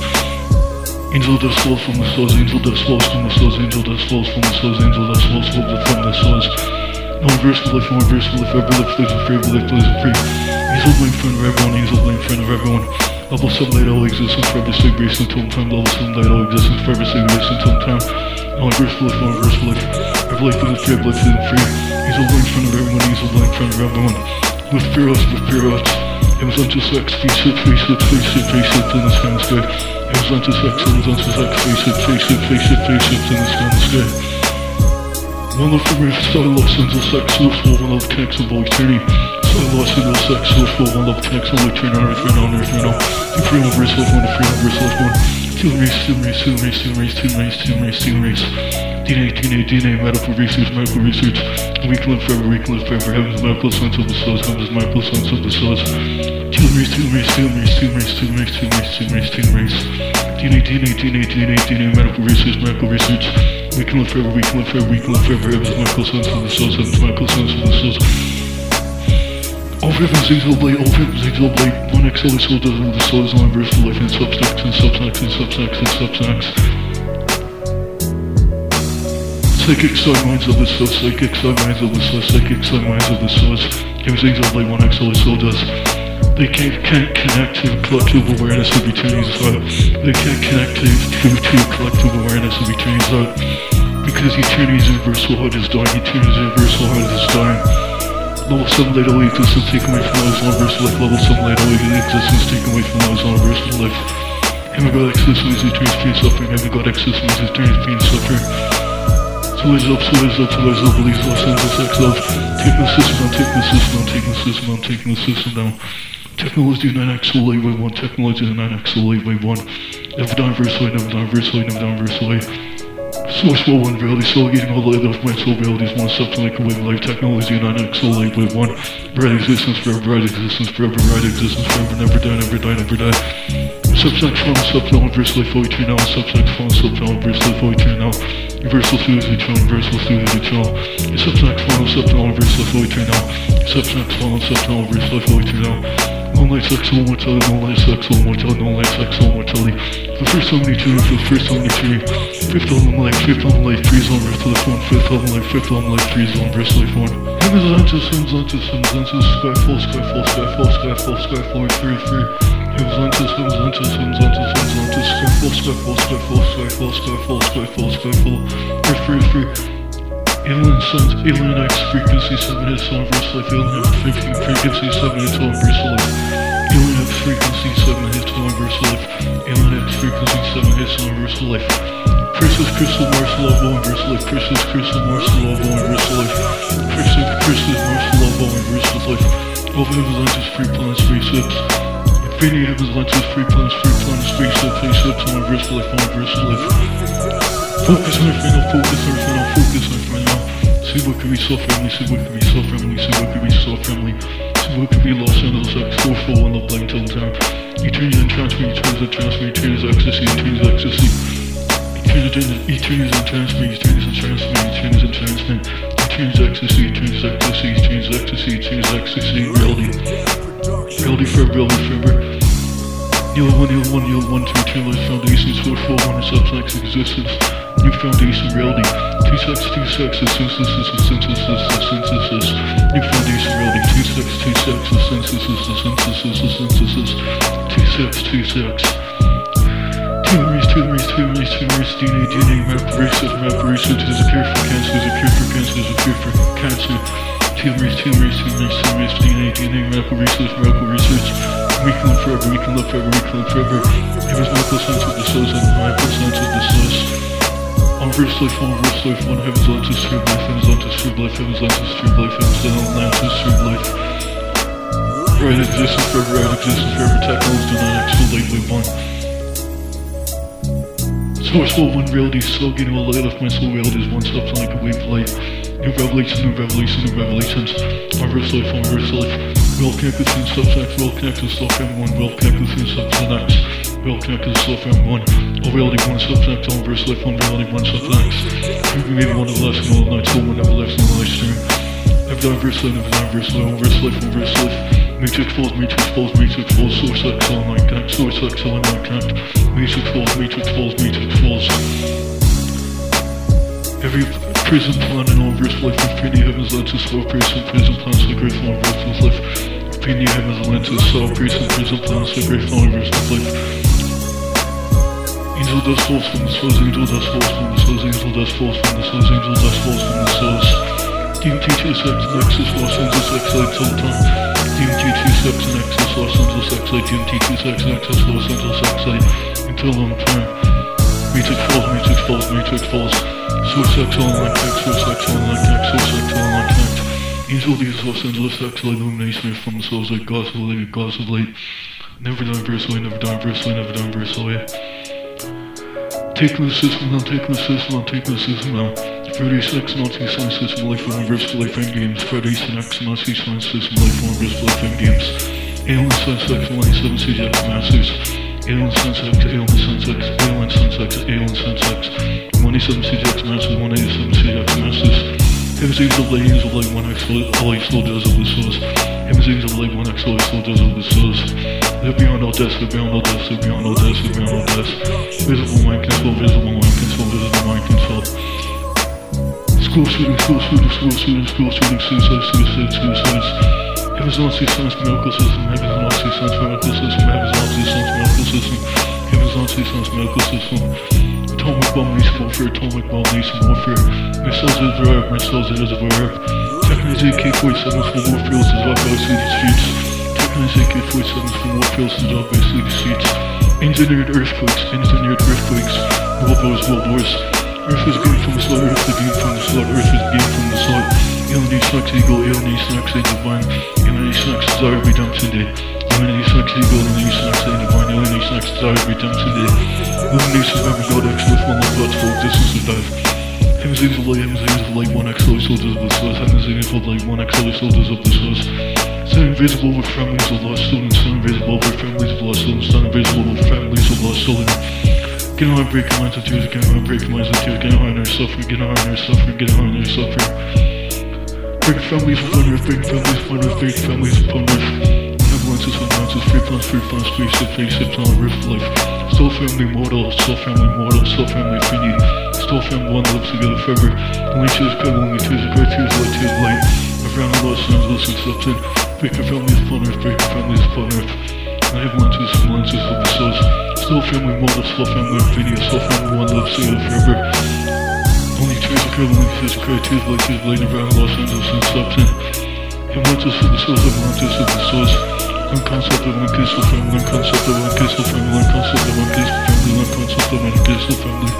Angel dust falls from the stars, angel dust falls from the stars, angel dust falls from the stars, angel dust falls from the stars. No reverse life, no reverse life, every life lives free, every life lives free. Angel blame friend of everyone, angel blame friend of everyone. Level 7 light all existence forever stay based until time. Level 7 light all existence forever stay based until time. No reverse life, no reverse life. Every life is free, every life is free. He's all in front of everyone, he's all in front of everyone. With fear us, with fear us. It was unto sex, face it, face it, face it, face it, in the sky, in the sky. Unto sex, it was unto sex, face it, face it, face it, face it, in the sky, in the sky. One love for earth, star love, sends us sex, for one love, connects of all eternity. Love, sends us sex, source for one love, connects all eternity on earth, right on earth, right now. Two free one, verse life one, free one, verse life one. Two race, two race, two race, two race, two race, two race, two race. DNA, DNA, DNA, medical research, medical research. We can live forever, we can forever. Heaven's medical science of the souls, heaven's medical science of the souls. Two race, two race, two race, two race, two race, two race, two race, two race. DNA, DNA, DNA, DNA, DNA, medical research, medical research. We can live forever, we can live forever, we can live forever. Heaven's medical science of the souls, heaven's medical science of the souls. All heaven's exile blade, all heaven's exile blade. One XL soul does of the soul is on verse life and substacks and substacks and substacks and substacks. Psychic side minds of the soul, psychic side minds of the soul, psychic side minds of the souls. Heaven's exile blade, one XL soul does. They can't, can't connect to collective awareness of eternity's heart. They can't connect to, to, collective awareness of eternity's heart. Because eternity's universal heart is dying, eternity's universal heart is dying. Level 7 light away existence taken away from those on verse life. Level 7 light away existence taken away from those on verse life. Heaven God exists means eternity's pain suffering. Heaven God exists means eternity's pain suffering. So is up, so is up, so is up, believes Los Angeles X love. Taking the system down, taking the system down, taking the system down, taking the system down. Technology 9x soul light wave 1, technology 9x soul light wave 1. Never down verse light, never down verse light, never down verse light. Source war one reality, soul getting all the of my soul realities, one substance like wave life technology, and I next soul light with one bright existence forever, bright existence forever, bright existence forever, never die, never die, never die. Subsex form, subdown, verse life, all eternal, subsex form, subdown, verse life, all eternal. Universal through the eternal, universal through the eternal. Subsex form, subdown, verse life, all eternal. Subsex form, subdown, verse life, all eternal. No light sex, no mortality, no light sex, no mortality, no light sex, no mortality. The first omni-tree, the first omni-tree. Fifth element life, fifth element life, freeze on earth to the phone, fifth element life, fifth element life, freeze on verse life one. Heavens, Atlantis, heavens, Atlantis, heavens, Atlantis, skyfall, skyfall, skyfall, skyfall, skyfall, free, free. Heavens, Atlantis, heavens, Atlantis, heavens, Atlantis, heavens, Atlantis, skyfall, skyfall, skyfall, skyfall, skyfall, skyfall, skyfall, free, free, free. Alien Sons, Alien X, frequency 7 hits on verse life, Alien X, frequency 7 hits on verse life. Alien X, frequency 7 hits on verse life. Alien X, frequency 7 hits on verse life. Chris's Crystal Mars Love on verse life. Chris's Crystal Mars Love on verse life. Chris's Chris's Mars Love on verse life. All heavens, lenses, free planets, spaceships. Infinity heavens, lenses, free planets, free planets, spaceships, spaceships on verse life, on verse life. Focus on your final, focus on your final, focus on your final. See what could be so friendly, see what could be so friendly, see what could be so friendly. See what could be Los Angeles X, go full on the blank till time. Eternity's in transfer, eternity's in transfer, eternity's ecstasy, eternity's ecstasy. Eternity's in transfer, eternity's in transfer, eternity's in transfer. Eternity's ecstasy, eternity's ecstasy, eternity's ecstasy, eternity's ecstasy, reality. Reality forever, reality forever. Yield one, yield one, yield one, two, two, life foundations, four, four, one, and subsex existence. New foundation reality. Two sex, two sex, a synthesis, synthesis, synthesis. New foundation reality. Two sex, two sex, a synthesis, synthesis, synthesis. Two sex, two sex. Telomeres, telomeres, telomeres, telomeres, DNA, DNA, map research. There's a cure for cancer, there's a cure for cancer, there's a cure for cancer. Telomeres, telomeres, telomeres, telomeres, DNA, DNA, medical research, medical research. We can live forever, we can live forever, we can live forever. It was science of the source and medical science the source. On verse life, on verse life, one heavens Atlantis, true life, heavens Atlantis, true life, heavens Atlantis, true life, heavens Atlantis, true life. Right existence forever, right existence forever, do not exfoliate with one. Source will one reality, soul getting all light of my soul reality is one substance like a wave of light. New revelation, new revelation, new revelations. On verse life, on verse life. Well connected to subsex, well connected to self one, well connected to subsex. Well connected to self one. All reality one subsex, on verse life, on reality one subsex. You can maybe one of the last one of the night, soul one never left on the live stream. Never die verse life, never die verse life, on verse life, on verse life. Matrix falls, Matrix falls, Matrix falls, Source X, all night connect, Source X, all night connect. Matrix falls, Matrix falls, Matrix falls. Every prison plan planet on verse life, infinity heavens led to slow prison, prison planets, the great on verse life. Infinity heavens led to slow prison, prison planets, the great on verse life. Angel dust falls from the souls, angel dust falls from the souls, angel dust falls from the souls, angel dust falls from the souls. DMT 2 sex, Nexus, Los Angeles, X, Light, Sultan. DMT 2 sex, Nexus, Los Angeles, X, Light, DMT 2 sex, and Nexus, Los Angeles, X, Light. Until long time. Matrix falls, Matrix falls, Matrix falls. Source X, online connect, Source X, online connect, Source X, online connect. Angel these Los Angeles, X, Light, illumination from the souls like gods of light, gods of light. Never verse away, never verse away, never die verse system now, taking the system now, taking the system now. Freddy's X Nazi Science System Life on Verse for Life Endgames. Freddy's X Nazi Science System Life on Verse for Life Endgames. Alien Science X 187 CGX Masters. Alien Science X, Alien Science X, Alien Science X, Alien Science X. 187 CGX Masters, 187 CGX Masters. Heaven's Angel Light, Angel Light, 1X Light, Slow of the Source. Heaven's Angel Light, 1X Light, Slow of the Source. They're beyond all deaths, they're beyond all deaths, they're beyond all deaths. Visible mind control, visible mind control, visible mind control. School shooting, school shooting, school shooting, school shooting, suicide, suicide, suicides. Heaven's Nazi Science Medical System, Heaven's Nazi Science Medical System, Heaven's Nazi Science Medical System, Heaven's Nazi Science Medical System. Atomic bomb nation warfare, atomic bomb nation warfare. Missiles is verb, missiles is verb. Technology AK-47 from warfields is our best city streets. Technology AK-47 from warfields is our best city streets. Engineered earthquakes, engineered earthquakes. World wars, world wars. Earth is gained from the slot, Earth is gained from the slot, Earth is gained from the slot. Alien Snacks Eagle, Alien Snacks A Divine, Alien Snacks Desire Redemption Day. Alien Snacks Eagle, Alien Snacks A Divine, Alien Snacks Desire Redemption Day. Illumination every god, X with one love, God's full existence of death. Heavens angels of light, heavens angels of light, one X soldiers of the source, heavens angels of light, one X soldiers of the source. Stand invisible with families of lost students, stand invisible with families of lost students, stand invisible with families of lost students. Get on breaking minds of tears, get on breaking minds of tears, get on their suffering, get on their suffering, get on their suffering. Break families upon earth, break families upon earth, break families earth. Avalanches on mountains, free plans, free plans, spaceship, spaceships on earth life. Still family mortal, still family mortal, still family finny. Still family one lives together forever. Only tears, God, only tears, great tears, light, tears, light. Around the Los Angeles accepted. Break your families upon earth, break your families upon earth. I have lenses and lenses of the source. Still family mortal, still family infinity, still family one lives together forever. Only tears occur, only tears occur, tears like tears light around Los Angeles and accepted. Atlantis for the source, Atlantis for the source. One concept of one kiss of family, one concept of one kiss of family, one concept of one kiss of family, one concept of one kiss of family,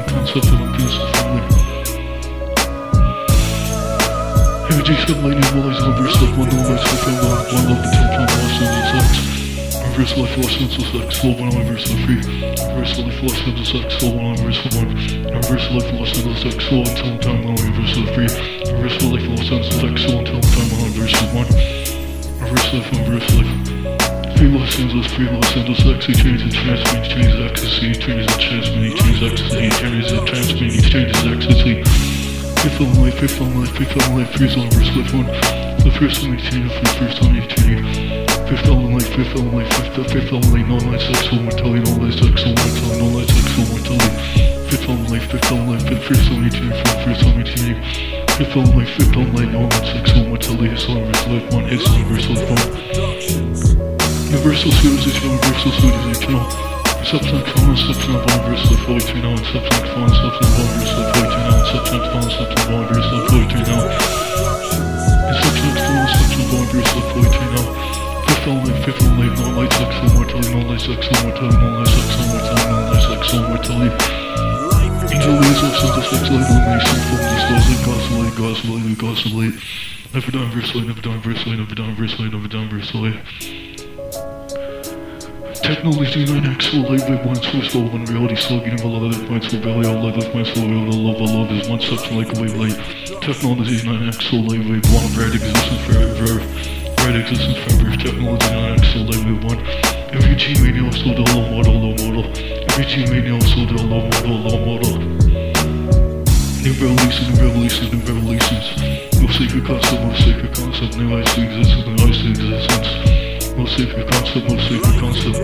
one concept of one kiss of family. Every G said lightning will eyes on verse like one no lights for family, one love the ten pound lost in the sex. Reverse life lost in the sex, slow one on verse free. Reverse life lost in the sex, slow one on verse one. Reverse life lost in the sex, slow until time on verse free. Reverse life lost in the sex, slow until time on verse one. Reverse life on verse life. Free Los Angeles, free Los Angeles, X, changes and transmit, changes ecstasy, changes and transmit, changes ecstasy, changes and transmit, changes ecstasy. Fifth on life, fifth on life, fifth on life, on verse life one. The first on the first on eternity. Fifth on life, fifth on life, fifth, fifth on life, no life, sex, soul mortality, no life, sex, soul mortality, no life, soul mortality. Fifth on life, fifth on life, fifth, first on the first on eternity. Fifth on life, fifth on life, no life, sex, soul mortality, his on verse life one, his on verse life one. Universal civilization, universal civilization. Substance fallen, substance fallen, verse life void three now, substance fallen, substance fallen, verse substance fallen, substance fallen, verse void three now. And substance fallen, substance fallen, verse void three now. Fifth element, fifth element, no light, sex, soul mortality, no light, sex, soul mortality, no light, sex, soul mortality, no light, sex, soul mortality. Angel ways of synthesis, light, illumination, from the stars, like God's light, God's light, God's light. Never done verse light, never done verse light, never done verse light, never done verse light. Technology and actual life at once was slow when reality slugging of a lot of that points will valley out life left my soul of love I love is one such like a wave light. Technology is not an actual life wave one red existence for earth. Red existence for earth. Technology not an actual life wave one. Every G radio sold a low model, low model. Every team G radio sold a low model, low model. New revelations, new revelations, new revelations. No sacred concept, no sacred concept, new ice to existence, new ice to existence. No sacred concept, no sacred concept.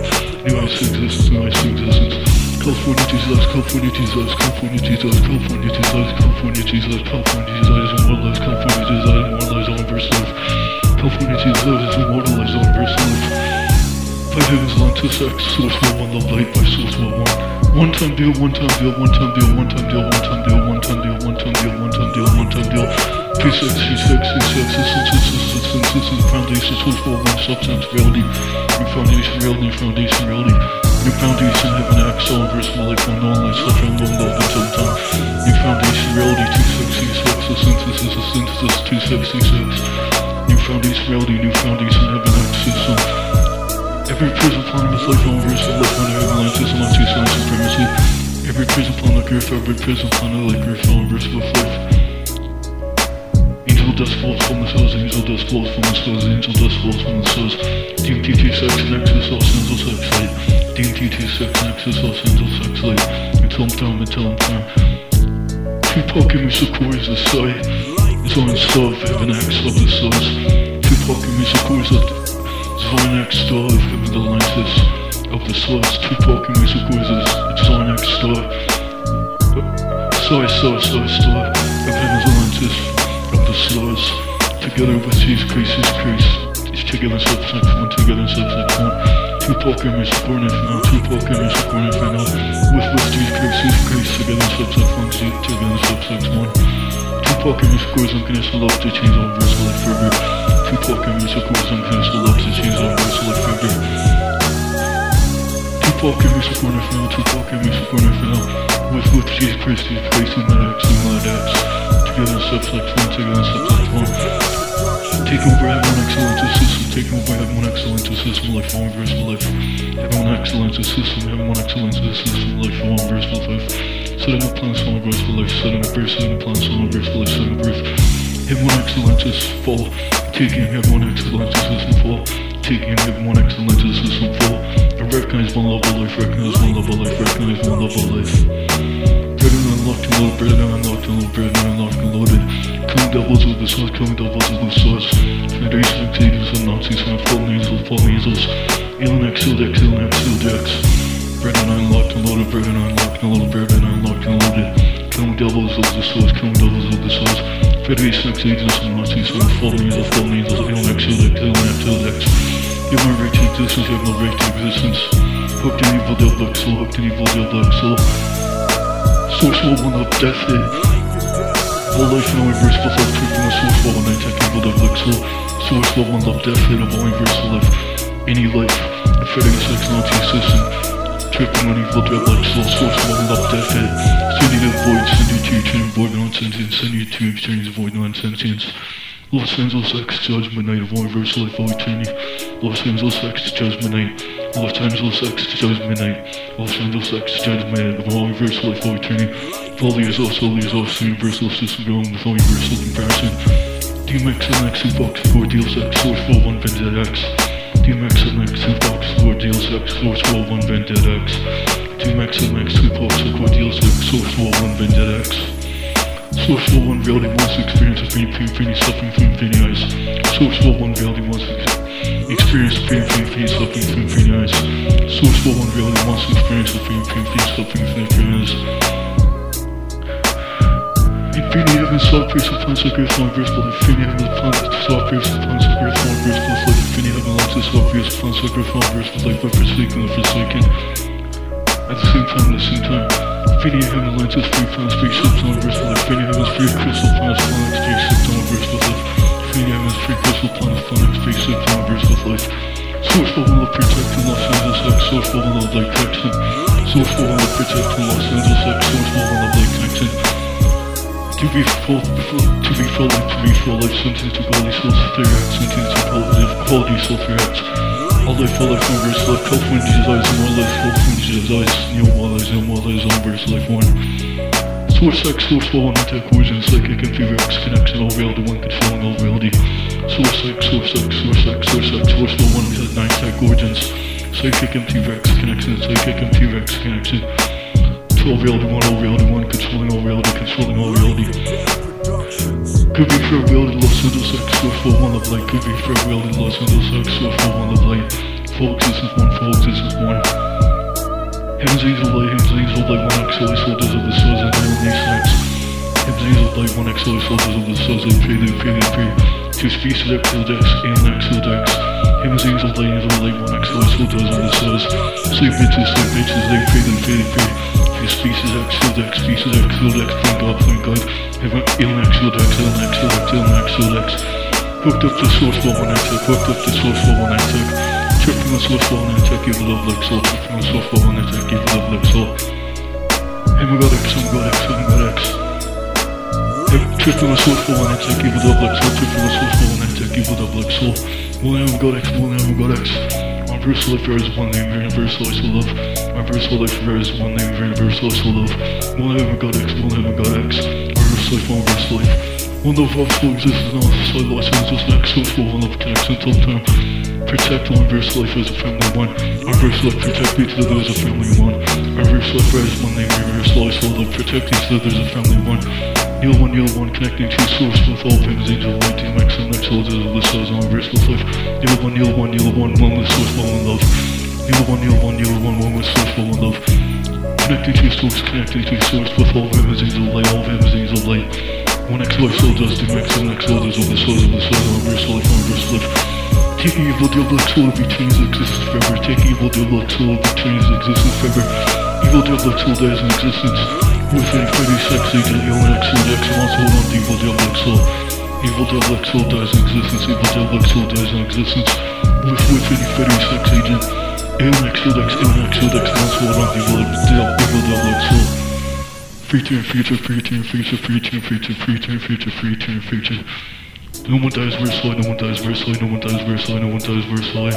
To existence, to existence. California Jesus, California Jesus, California Jesus, California Jesus, California Jesus, California Jesus, immortalized, California Jesus, immortalized on verse life. California Jesus is immortalized on verse life. Five heavens on to sex, source will one, love light by source will one. One time deal, one time deal, one time deal, one time deal, one time deal, one time deal, one time deal, one time deal, one time deal. Three sex, three sex, three sex, substance, substance, substance, foundation, source for one substance, reality. New foundation, reality, foundation, reality. New foundation, heaven, soul, verse, my life, one, non-life, suffering, long love until time. New foundation, reality, two a synthesis, two sex, three sex. New foundation, reality, new foundation, heaven, system. Every prison planet is life on verse, life on heaven, Atlantis, Atlantis, science, supremacy. Every prison planet every prison planet like Earth, on verse, with life. Angel dust falls from the stars, angel dust falls from the stars, angel dust falls from the stars. DMT2 sex, Nexus, Los Angeles sex light. DMT2 sex, sex light. Until I'm time, until I'm time. Tupac and Shakur is the sky. It's on stuff, heaven acts of the stars. Tupac and Shakur is the Divine X star of heaven, the of the stars. Tupac and Shakur is the Divine X star. Star, star, star, star of heaven's lenses of the slurs, Together with these creases crease. It's together subsect one, together subsect one. Two Pokemon born if now, two Pokemon born if now. With with these creases crease, together subsect one, together subsect one. Two Pokemon scores, I'm gonna love to change all verse like further. Two Pokemon scores, I'm gonna love to change all verse like further. Two Pokemon born if now, two Pokemon born if now. With with these creases crease, and that X and that X. Together substance one, together substance one. Take over everyone excellence system, take over everyone excellence system, life one verse life. Everyone excellence system, everyone excellence system, life one verse life. Setting up plans for growth for life, setting up birth, setting up plans for growth for life, setting up birth. Hit one excellence fall. Taking hit one excellence system fall. Taking hit one excellence system fall. I recognize one love of life, recognize one love of life, recognize one love of life. Bread and loaded, bread and unlocked and loaded, bread and unlocked and loaded. Killing devils with the source, killing devils with the source. Federation of Xaviers and Nazis and fallen angels, fallen angels. Alien X, Shield X, Alien X, Shield X. Bread and I unlocked and loaded, bread and I unlocked and loaded, bread and unlocked and loaded. Killing devils with the source, killing devils with the source. Federation of Xaviers and Nazis and fallen angels, fallen angels. Alien X, Shield X, Alien X, Shield X. You have no right to existence, you have no right to existence. Hooked in evil, devil, X, soul, hooked in evil, devil, X, soul. Source will one up, death hit. All life no inverse plus life tripping the source level night tech evil devil like soul. Source level one love death hit of all inverse life. Any life, a fitting sex Nazi system. Tripping on evil devil like soul. Source level love death. Send you to void, send you to eternity void non-sentience. Send you to eternity void non-sentience. Los Angeles X Judgment Night of all inverse life all eternity. Los Angeles X Judgment Night. Los Angeles X Judgment Night. Los Angeles X Judgment Night of all inverse life all eternity. All these also, all these also, universal system going with all universal comparison. DMX and X box for deals X, source 41 Vendetta X. DMX and X box for deals X, source 41 Vendetta X. DMX and X box for deals X, source 41 Vendetta X. Source 41 reality wants to experience pain, pain, pain, suffering from infinity eyes. Source 41 reality wants to experience pain, pain, pain, suffering from infinity eyes. Source 41 reality wants to experience of pain, pain, pain, suffering from infinity eyes. Infinity heaven, soft of plants like earth, long verse, but infinity heaven, plants, soft of plants like earth, long verse, plus like infinity heaven, lots of soft of plants like earth, long but like the forsaken, the forsaken. At the same time, at the same time. Infinity heaven, lands is free plants, spaceships, long verse, but like infinity heaven's free crystal planets, planets, spaceships, long verse, but free crystal planets, planets, spaceships, long verse, life. Source for love protecting Los Angeles X, source for love like Texan. Source for love protecting Los Angeles X, source for love. To be full, to be full to be full life, sentence to quality souls, their acts, sentence to quality, quality soul, their acts. All life, all life, verse life, Jesus, eyes, and all life, eyes, new all eyes, new all eyes, all verse life, one. Source X, Source 4, Matter, Cohesion, Psychic, and Fever X connection, all reality, one could fill in all reality. Source X, Source X, Source X, Source X, Source 4, 1 to 9, Psych Origins, Psychic, empty Rex connection, Psychic, empty Rex connection. 12 reality, 1, all reality, 1 controlling all reality, controlling all reality. Could be fair reality, Los Angeles X, Source 4, 1 of light. Could be fair reality, Los Angeles X, Source 4, 1 of light. Folks, this is 1, Folks, this is 1. Hymns easily, hymns easily, one actually soldiers of the souls and all these things. Hymns easily, one actually soldiers of the souls and pay the pay the pay. To speech to the decks. and exodex. Hymns easily, easily, one actually soldiers of the souls. Sleep bitches, sleep bitches, they feed the feed the pay. To speech to the exodex, speech to the exodex, thank God, thank God. Heaven, in exodex, in exodex, the exodex. Hooked up to source for one exit, hooked up to source for one exit. Tripping the source for one X, give love like tripping the source for one X, give love like soul. Hey, we got X, we got X, we got X. Hey, the source for one X, give love like tripping the source for one X, give love like soul. One we got X, one we got X. Universal life there is one name, universal I still love. Universal life there is one name, universal I still love. One heaven got X, one heaven got X. Universal life, universal life. One of full existence on the side, Los Angeles X, source for one love connection until time. Protect universal life as a family one. Universal life protect each other as a family one. Universal life there is one name, universal I still love. Protect each other as a family one. Kneel one, kneel one, connecting to source with all things, angel light, DMX, and X, of the stars, universal life. Kneel one, kneel one, kneel one, one with source, one with love. Kneel one, kneel one, kneel one, one with source, one with love. Connecting to source, connecting to source with all things, angel light, all things, angel light. One X life, soldiers, DMX, and X, soldiers of the stars, of the stars, universal life, universal life. Taking evil, deal black soul, every change existence forever. Taking evil, black soul, every change existence forever. Evil, black soul dies in existence. With any Freddy sex agent, alien and X wants hold on to evil, black soul. Evil, black soul dies in existence. Evil, black soul dies in existence. With, with any Freddy sex agent, alien X, X, alien X, X wants to hold on to evil, deal, evil, soul. Free turn, future, free turn, future, free future, future, future. No one dies versely, no one dies versely, no one dies versely, no one dies versely.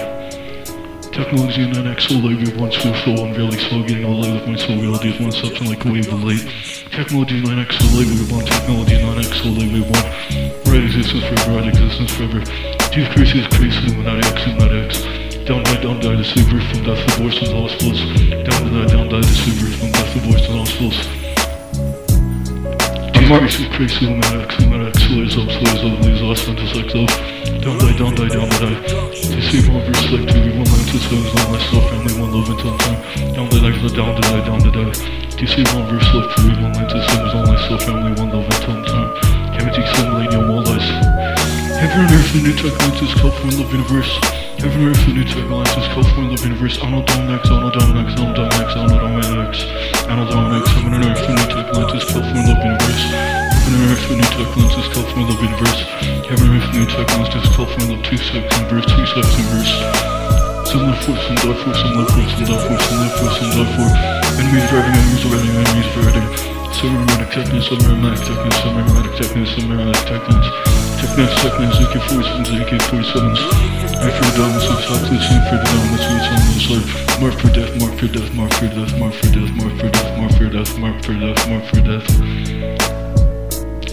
Technology and NX soul light wave one slow flow on really slow getting all light with my soul reality is one substance like a wave of light. Technology and soul light wave one technology and soul light wave one. Right existence forever, right existence forever. Jesus Christ is Christ, Illuminati X, Illuminati X. Down die, down die, deceiver, from death to voice and lost souls. Down die, down die, deceiver, from death to voice and lost souls. Slays up, up, just like. Down die, down die, down die. Deceive one verse like two, one line to seven, one myself, family, one love until time. Down die, the down to die, down to die. Deceive one verse like two, one line to seven, one myself, family, one love until time. Chemity, seven, millennium, all lies. Heaven and earth, the new technologies, call for love universe. And earth, the new technologies, call for love universe. Anno Dominex, Anno Dominex, Anno Dominex, Anno Dominex, Anno Dominex. Heaven and earth, the new technologies, call for love universe. Heaven and earth, the new technologies, call for love universe. Heaven and earth, the new technologies, call for love two sex and verse, two sex and verse. Some live for, some die for, some live for, some die for, some live for, some die for. Enemies driving, enemies riding, enemies riding. Cybernetic techniques, cybernetic techniques, cybernetic techniques, cybernetic techniques. Techniques, techniques, AK-47s, AK-47s. I for the diamonds, it's hot the diamonds, it's on the side. Mark for death, mark for death, mark for death, mark for death, mark for death, mark for death, mark for death, mark for death.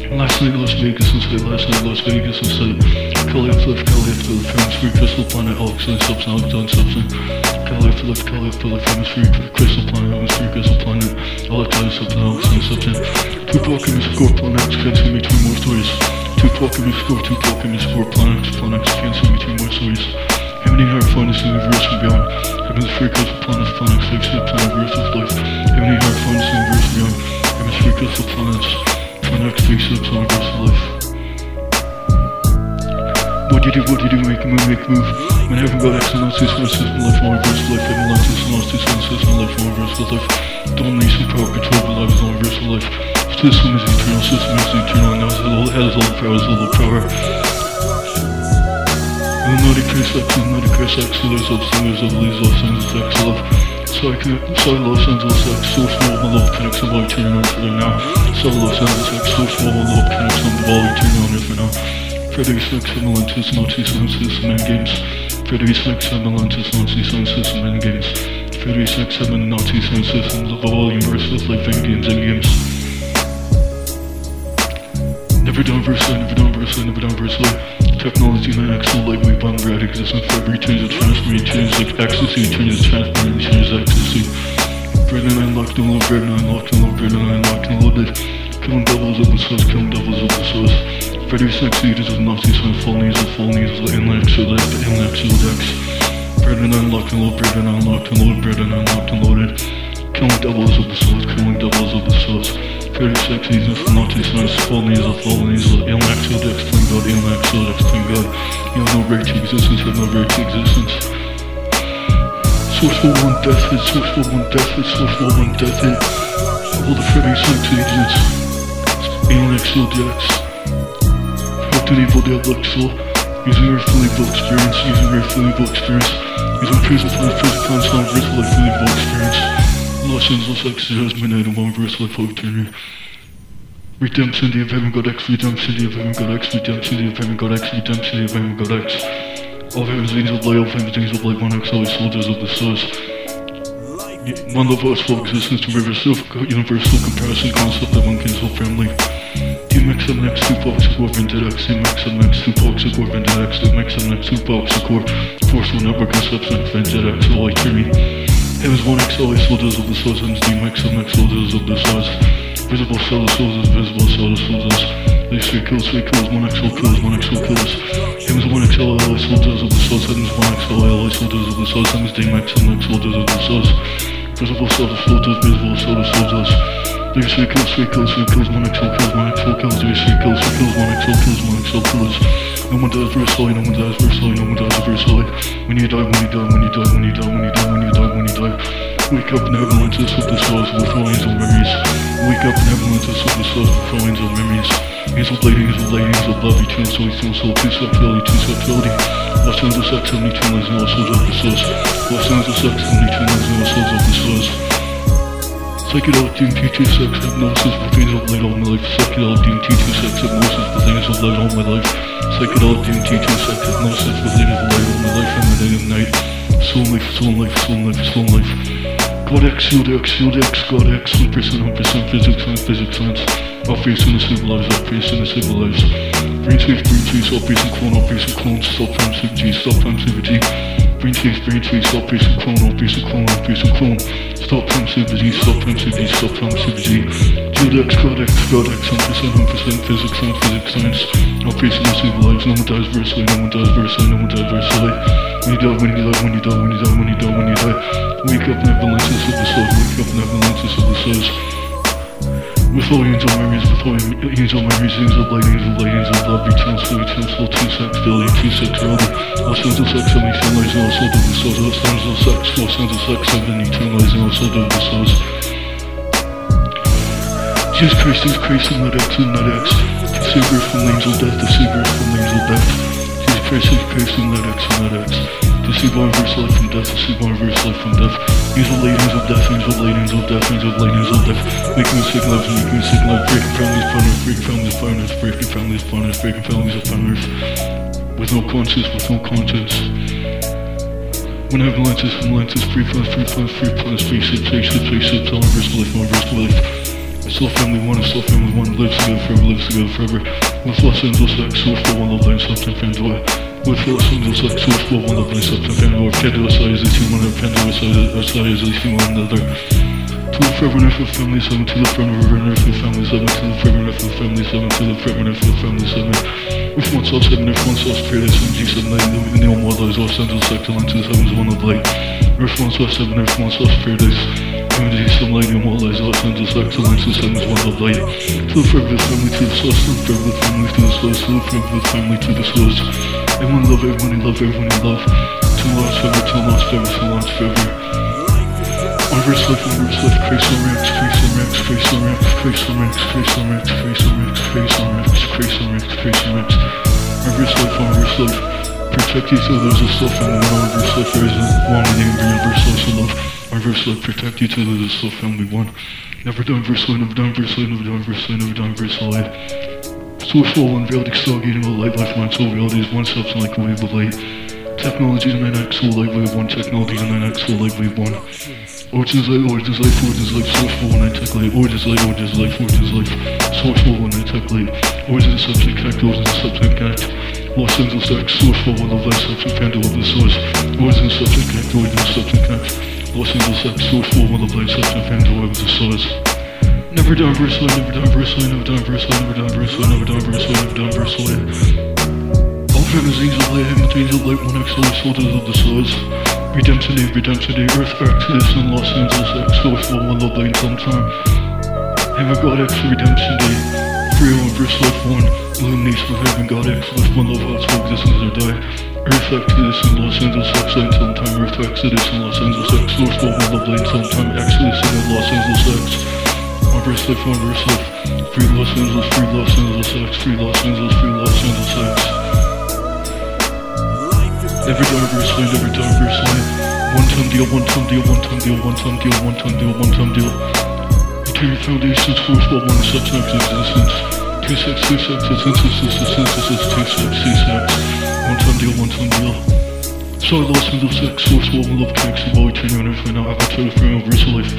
Last night Las Vegas inside, last night Las Vegas inside. Kelly Flip, Kelly Flip, famous free crystal planet, Alex on substance, Alex on substance. Kelly Flip, Kelly Flip, famous free crystal planet, free crystal planet, Alex on substance, Alex on substance. Tupac and his score planets, see me two more stories. And his score, and his score planets, planets, see me two more stories. Heavenly heart finds the universe and beyond. Heaven's free crystal planets, planets, like the planet, verse of life. Heavenly heart finds the universe and beyond. Heaven's free crystal planets. Planet three subs on verse life. What you do, what you do, make a move, make a move. When heaven got X and not two life, my verse life, heaven life, two sources, two sources, my life, my verse life. Domination, power, control, but life is only verse life. System is eternal, system is eternal, and it has all the power, has all the power. Illuminati curse X, Illuminati curse X, killers of singers of leaves of sons of X, love. So I can, so Los Angeles X, so small, my love connects on body turning on them now. So Los Angeles X, so small, my love connects on the body turning on for now. Frederick Six, Similantis, Nazi Sound System and Games. Frederick Six, Similantis, Nazi Sound System and Games. Frederick Seven, Nazi Sound Systems of all universes, life and and games. Never done verse, never done verse, never done verse, Technology and axle like we bomb red existence forever change the transferring change like ecstasy changes transferring changes ecstasy Bread and unlocked and low bread and unlocked and low bread and unlocked and loaded Killing doubles of the source, killing doubles of the source. Freddy sexy eaters of Nazi son full knees of full knees of inlex or left inlex or dex Bread and unlocked and low bread and unlocked and loaded bread and unlocked and loaded. Killing of the source, killing of the source. Freddy sexy eaters of Nazi sons full knees of full knees of inlex Thank God, or dex, thank God. You have no right to existence, you have no right to existence. Source for one death hit, source for one death hit, source for one death hit All the Freddy sexy agents Inlex or dex Fuck the evil deadlock soul Using earthly evil experience, using earthly evil experience. Using prison plan, prison plan, sound verse life, evil experience. Los Angeles X midnight and one verse life of eternity Redemption, the of heaven God X, redemption, the of heaven God X, redemption, the of heaven God X, redemption, the of heaven God X. All heaven's angels of light, all heaven's angels of light, one X, always soldiers of the source. One love us full existence to universal, universal comparison concept that one can so family. DMX and X, two box of core, vented X, DMX and X, two box of core, vented X, DMX and X, two box of core, force one network concepts, X, vented X, all eternity. Heaven's one X, all always soldiers of the source, and DMX and X, soldiers of the source. Visible soldiers, visible soldiers. These three kills, three kills, one XL kills, one XL kills. Heaven's one XL LA soldiers of the heaven's one XL LA soldiers of the and X soldiers of the source. Visible soldiers, visible soldiers. These three kills, three kills, three kills, one XL kills, one XL kills, these three kills, three kills, one XL kills, one XL kills. No one dies versely, no one dies versely, no one dies versely. When you die, when you die, when you die, when you die, when you die, when you die, when you die. Wake up in avalanches of the stars with lines of memories. Wake up in avalanches of the stars with lines of memories. Angel blade, angel blade, angel love, eternal soul, eternal soul, two step fidelity, two step fidelity. Los Angeles X, 72 lines, no souls of the source. Los Angeles X, 72 lines, no souls of the source. Psychedelic DMT, two sex, hypnosis with angel blade all my life. Psychedelic DMT, two sex, hypnosis with angel blade all my life. Psychedelic DMT, two sex, hypnosis with angel blade all my life. I'm the night of night. Soul life, soul life, soul life, soul life. God X, shield X, shield X, God X, 100%, 100% physics, science, physics, science. All face in the civilized, all face in the civilized. Brain space, brain space, all face and clone, all face and clone, stop time, super G, stop time, super G. Brain freeze, brain freeze, stop facing clone on, freezing clone on, freezing clone. Stop passivity, stop passivity, stop passivity. Codex, codex, codex, 100%, 100% physics, on physics, science. Not facing no evil lives, no one dies versely, no one dies versely, no one dies versely. When you die, when you die, when you die, when you die, when you die, when you die. Wake up, never lenses of the soul, wake up, never lenses of the souls. With all angel memories, with all angel memories, angel light, angel light, angel love, eternal soul, eternal soul, two sex, Billy, two sex, reality. All sons of sex, seven eternalizing, all souls of the souls, all sons of sex, all sons of sex, seven eternalizing, all souls of the souls. Jesus Christ is Christ and not X and not X. The Savior from the angel death, the Savior from angel death. Jesus Christ is Christ and not X and not X to see bar verse life from death, to see bar verse life from death. These are ladings of death, things of ladings of death, things of ladings of death. Make music love, make music love, breaking families upon earth, breaking families upon earth, breaking families upon earth, breaking families upon. With no conscience, with no conscience. When I have lenses, when free plans, free plans, free plans, free sips, free sips, free sips, all verse life, all verse life. Soul family one, soul family one, lives together forever, lives together forever. With lessons, with sex, with for one love, like something friends, why? We're forcing this like source for one of these subject and we're fed to aside as a team, one of fed to aside as a team, one another. To the forever and ever family seven, to the forever and ever family seven, to the forever and ever family seven, to the forever and ever family summon. If one soul seven, if one soul spirit, SMG seven, in the all models, and centers, sector, line to the seven sevens, one of light. If one soul seven, if one soul spirit, Community, and what lies, Los Angeles excellence, the heavens one of light. To the forever family, to the source, to the forever family, to the source, to the forever family, to the source. Everyone love, everyone in love, everyone in love. To lost forever, to lost forever, to lost forever. Reverse life, reverse life, Christ on Rex, Christ on Rex, Christ on Rex, Christ on Rex, Christ on Rex, Christ on Rex, Christ on Rex, Christ on Rex, Christ on Rex. Reverse life, reverse life. Protect each other's self and one reverse life, there isn't one name, reverse life, so love. Reverse life, protect each other, the self family one. Never done verse life, never done verse life, never done verse life, never done verse. Source full and reality, stargating all light, life, mind, soul, reality is one substance like a wave of light. Technology to 9x, soul, light, wave 1, technology to 9x, soul, light, wave 1. Origins life, origins life, origins life, source full and tech light, origins light, origins life, origins life, source full and tech light, origins subject connect, origins subject connect, Los Angeles X, source full and love life, subject connect, love the source, origins subject connect, origins subject connect, Listening to this episode full of the light such a and enjoy with the size. Never done Bruce Lee, never done Bruce Lee, never done Bruce Lee, never done Bruce Lee, never done Bruce Lee, never done Bruce Lee. All famous angels of light, him angels of light, one excellent soldiers of the size. Redemption Day, Redemption Day, Earth Exodus in Los Angeles, episode full of the light sometime. Heaven God X Redemption Day, free on Bruce Lee, one illumination of heaven God X, lift one love, hearts, existence or die. Earth Exodus in Los Angeles X, lane sometime, Earth Exodus in Los Angeles X, for one love lane sometime, Exodus in Los Angeles X. On verse life, on verse life, free Los Angeles, free Los Angeles X, free Los Angeles, free Los Angeles X. Every diverse line, every diverse line. One time deal, one time deal, one time deal, one time deal, one time deal, one time deal. Material foundations, force for one substance existence. Two sex, two sex, synthesis, a synthesis, two sex, two sex. One time deal, one time deal. So I lost me the sex, source, love, love, tracks, the boy, turn on everything. I have to the frame of real life.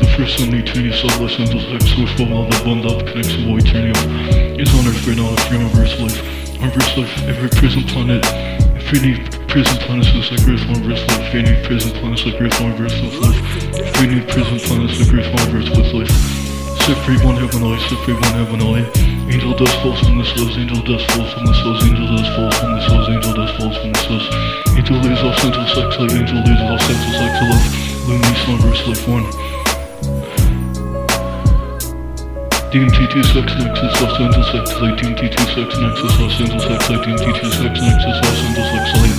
The first time they turn you, so listen to sex, source, love, love, that bond up, connects the boy, turn. It's on earth right now, frame of real life. On real life, every prison planet, infinity prison planet, is like Earth, one verse life. Infinity prison planets like Earth, one verse life. Infinity prison planets like Earth, one verse life. Set free one heaven eye, set free one heaven eye. Angel dust falls from the souls, angel dust falls from the souls, angel dust falls from the souls, angel dust falls from the souls. Angel lives Los Angeles sex light, angel lives Los Angeles sex love. Luminous one verse life one. DMT2 sex nexus, Los Angeles sex light, DMT2 sex nexus, Los Angeles sex light, DMT2 sex nexus, Los Angeles sex light.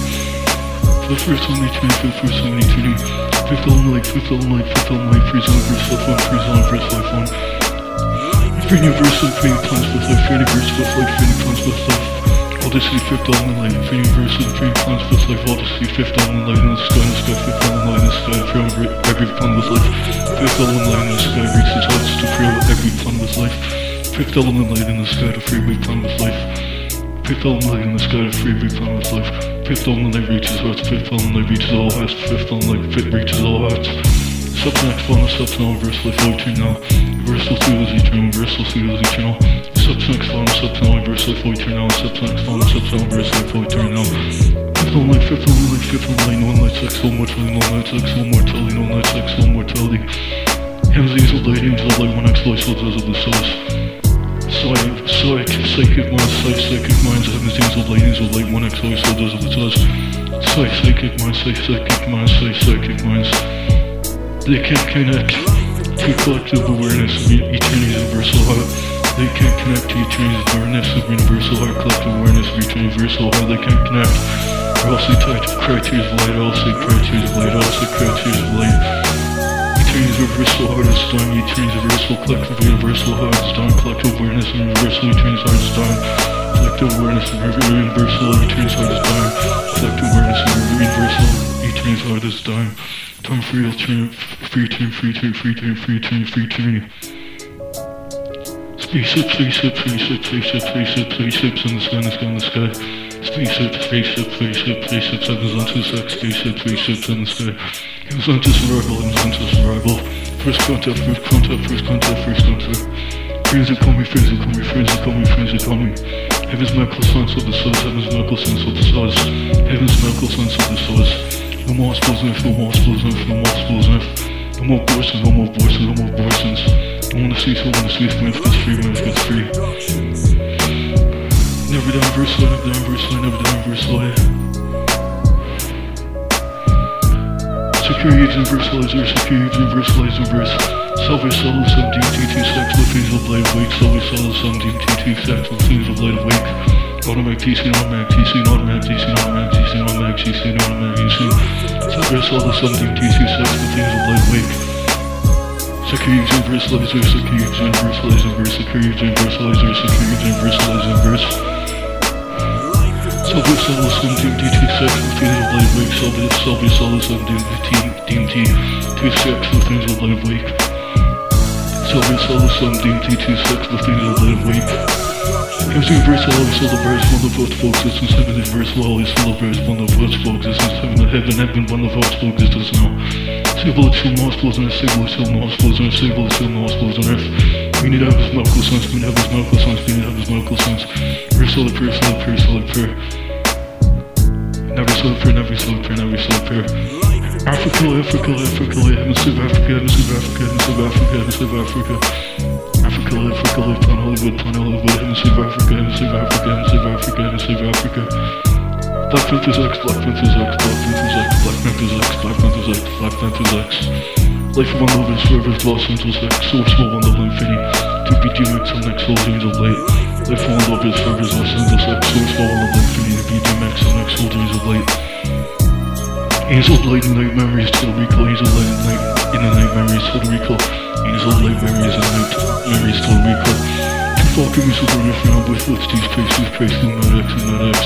The first time eternity, for the first time eternity. Fifth element light, fifth element light, fifth element light, free zone, verse life one, free zone, verse life one. Free universe life, free plans with life, free universe with life, free plans with life. Odyssey, fifth element light, free universe life, free plans with life, Odyssey, fifth element light in the sky, in the sky, fifth element light in the sky, free every, plan with life. Fifth element light in the sky, reaches out to free every plan with life. Fifth element light in the sky to free every plan with life. Fifth element light in the sky to free every plan with life. Fifth element light reaches hearts, fifth element light reaches all hearts, fifth element light fit reaches all hearts. Subtext final, subtext reversal, flow eternal. Reversal through is eternal, reversal through is eternal. Subtext final, subtext reversal, flow eternal. Subtext final, subtext reversal, flow eternal. Fifth element light, fifth element light, fifth element light, no one light, sex, no mortality, no light, sex, no mortality, no light, sex, no mortality. Heaven's angel light, angel light, one X light, soul does of the Psych, psych, psychic minds, psych, psychic minds, heaven's angel light, angel light, one X light, soul does of the souls. Psych, psychic minds, psych, psychic minds, psych, psychic minds. They can't connect to collective awareness of eternity's universal heart. They can't connect to eternity's awareness of universal heart, collective awareness of eternity's universal heart. They can't connect. They're also tied to criteria of light, also criteria of light, also criteria of light. Eternity's universal heart is done, eternity's universal collective universal heart is done, collective awareness of universal eternity's heart is done. Collective awareness of universal eternity's heart is done. Collective awareness of universal eternity's heart is done. Time free alternate, free turn, free turn, free turn, free turn, free turn. Spaceship, spaceship, spaceship, spaceship, spaceship, spaceships in the sky, in the sky, in the sky. Spaceship, spaceship, spaceship, spaceship, sevens onto sex, spaceship, spaceships in the sky. It was onto survival, it was onto survival. First contact, first contact, first contact, first contact. That call me, that call me, that call me, that call me. Heaven's medical science of the source, heaven's medical science of the source. Heaven's medical science of the source. No more explosions, no more explosions, no more explosions. No more abortions, no more abortions, no more abortions. I wanna see, I wanna see if man gets free, man gets free. Never done verse never done verse never done verse Security universalizer, security universalizer verse. Silver solo, some DT2 sex with things of light awake. Silver solo, some DT2 sex with things of light awake. Automatic TC, automatic TC, automatic TC, automatic TC, automatic TC, automatic TC. Silver solo, some DT2 sex with things of light awake. Security universalizer, security universalizer verse, security universalizer, security universalizer verse. Silver solo, some DT2 sex with things of light awake. Silver, silver solo, some DMT, two sex with things of light awake. Silver solo, some DMT, two sex with things of light awake. Heaven's universal, always all the verse, one of us full existence, heaven universal, always full of verse, one of us full existence, heaven and heaven, heaven, one of us full existence now. Sable two nostrils on earth, two nostrils on earth, two nostrils on earth. We need heaven's medical science, we need heaven's medical science, we need heaven's medical science. Every solid prayer, solid prayer, solid prayer. Solid prayer, never solid prayer, never solid prayer. Africa, Africa, Africa, heaven save Africa, heaven save Africa, heaven save Africa, heaven save Africa. Africa, Africa, live plan Hollywood, plan Hollywood, heaven save Africa, heaven save Africa, heaven save Africa, heaven save Africa. Black Panthers X, Black Panthers X, Black Panthers X, Black Panthers X, Black Panthers X, Black Panthers X. Life of one love is forever, Los Angeles X, source of one love infinity. To be DMX on next souls angel light. Life of one love is forever, Los Angeles X, source of one love infinity. To be DMX on next souls angel light. Angel light in night memories, Puerto Rico, angel light in night, in the night memories, Puerto Rico. Angel light memories in night memories, Puerto Rico. Two fucking music on if you're with what's these faces, through not X and not X.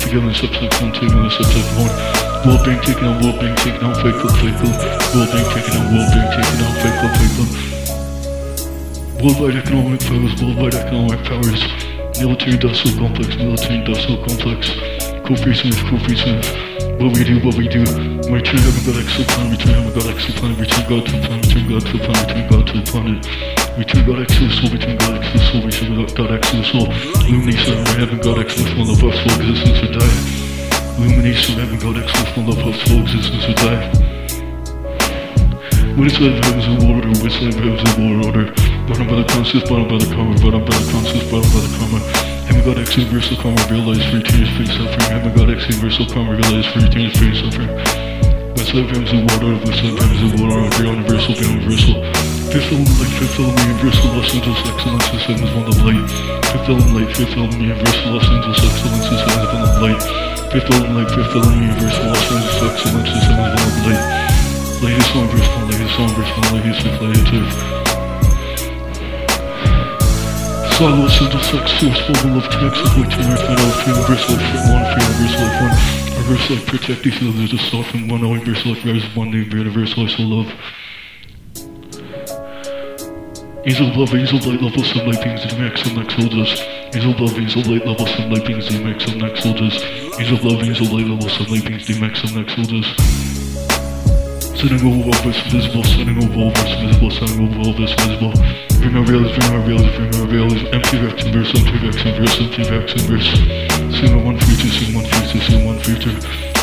Together in subset one, together in subset one. World bank taking out, world bank taking out, fake up, fake up. World bank taking out, world bank taking out, fake up, fake up. Worldwide economic powers, worldwide economic powers. Military industrial complex, military industrial complex. Kofi Smith. What we do, what we do. Return heaven God X planet, return heaven God X planet, return God to the planet, return God to the planet, return God to the planet. Return God X to the soul, return God X to the soul, return God X to the soul. Illumination of heaven God X with one of us full existence or die. Illumination of heaven God X with one of us full existence or die. Is life heavens in? What is life heavens in order? Bottom by the conscious, bottom by the karma, bottom by the conscious, bottom by the karma. Heaven God X universal karma, realize free tears, free suffering. Heaven God X universal karma, realize free tears, free suffering. What's life heavens in order? What's life heavens in order? Beyond universal, beyond universal. Fifth element light, fifth element universal, Los Angeles excellence is heaven's one of light. Fifth element light, fifth element universal, Los Angeles excellence is heaven's one of light. Fifth element light, fifth element universal, Los Angeles excellence is heaven's one of light. Latest song, verse one, latest song, verse one, latest with latest. Silo, single sex, source, full of text, of which and all free, reverse life, free one, free, reverse life, one. Reverse life, protect these others, a soften one, all reverse life, rise one, name, reverse life, so love. Angel love, angel light level, some light beings, DMX, some next soldiers. Angel love, angel light level, some light beings, DMX, some next soldiers. Angel love, angel light level, some light beings, DMX, some next soldiers. All this visible, all this visible, all this visible. Bring our realities. Empty vex and verse, empty vex and verse, empty vex and verse. Sing one future, sing one future, sing one future.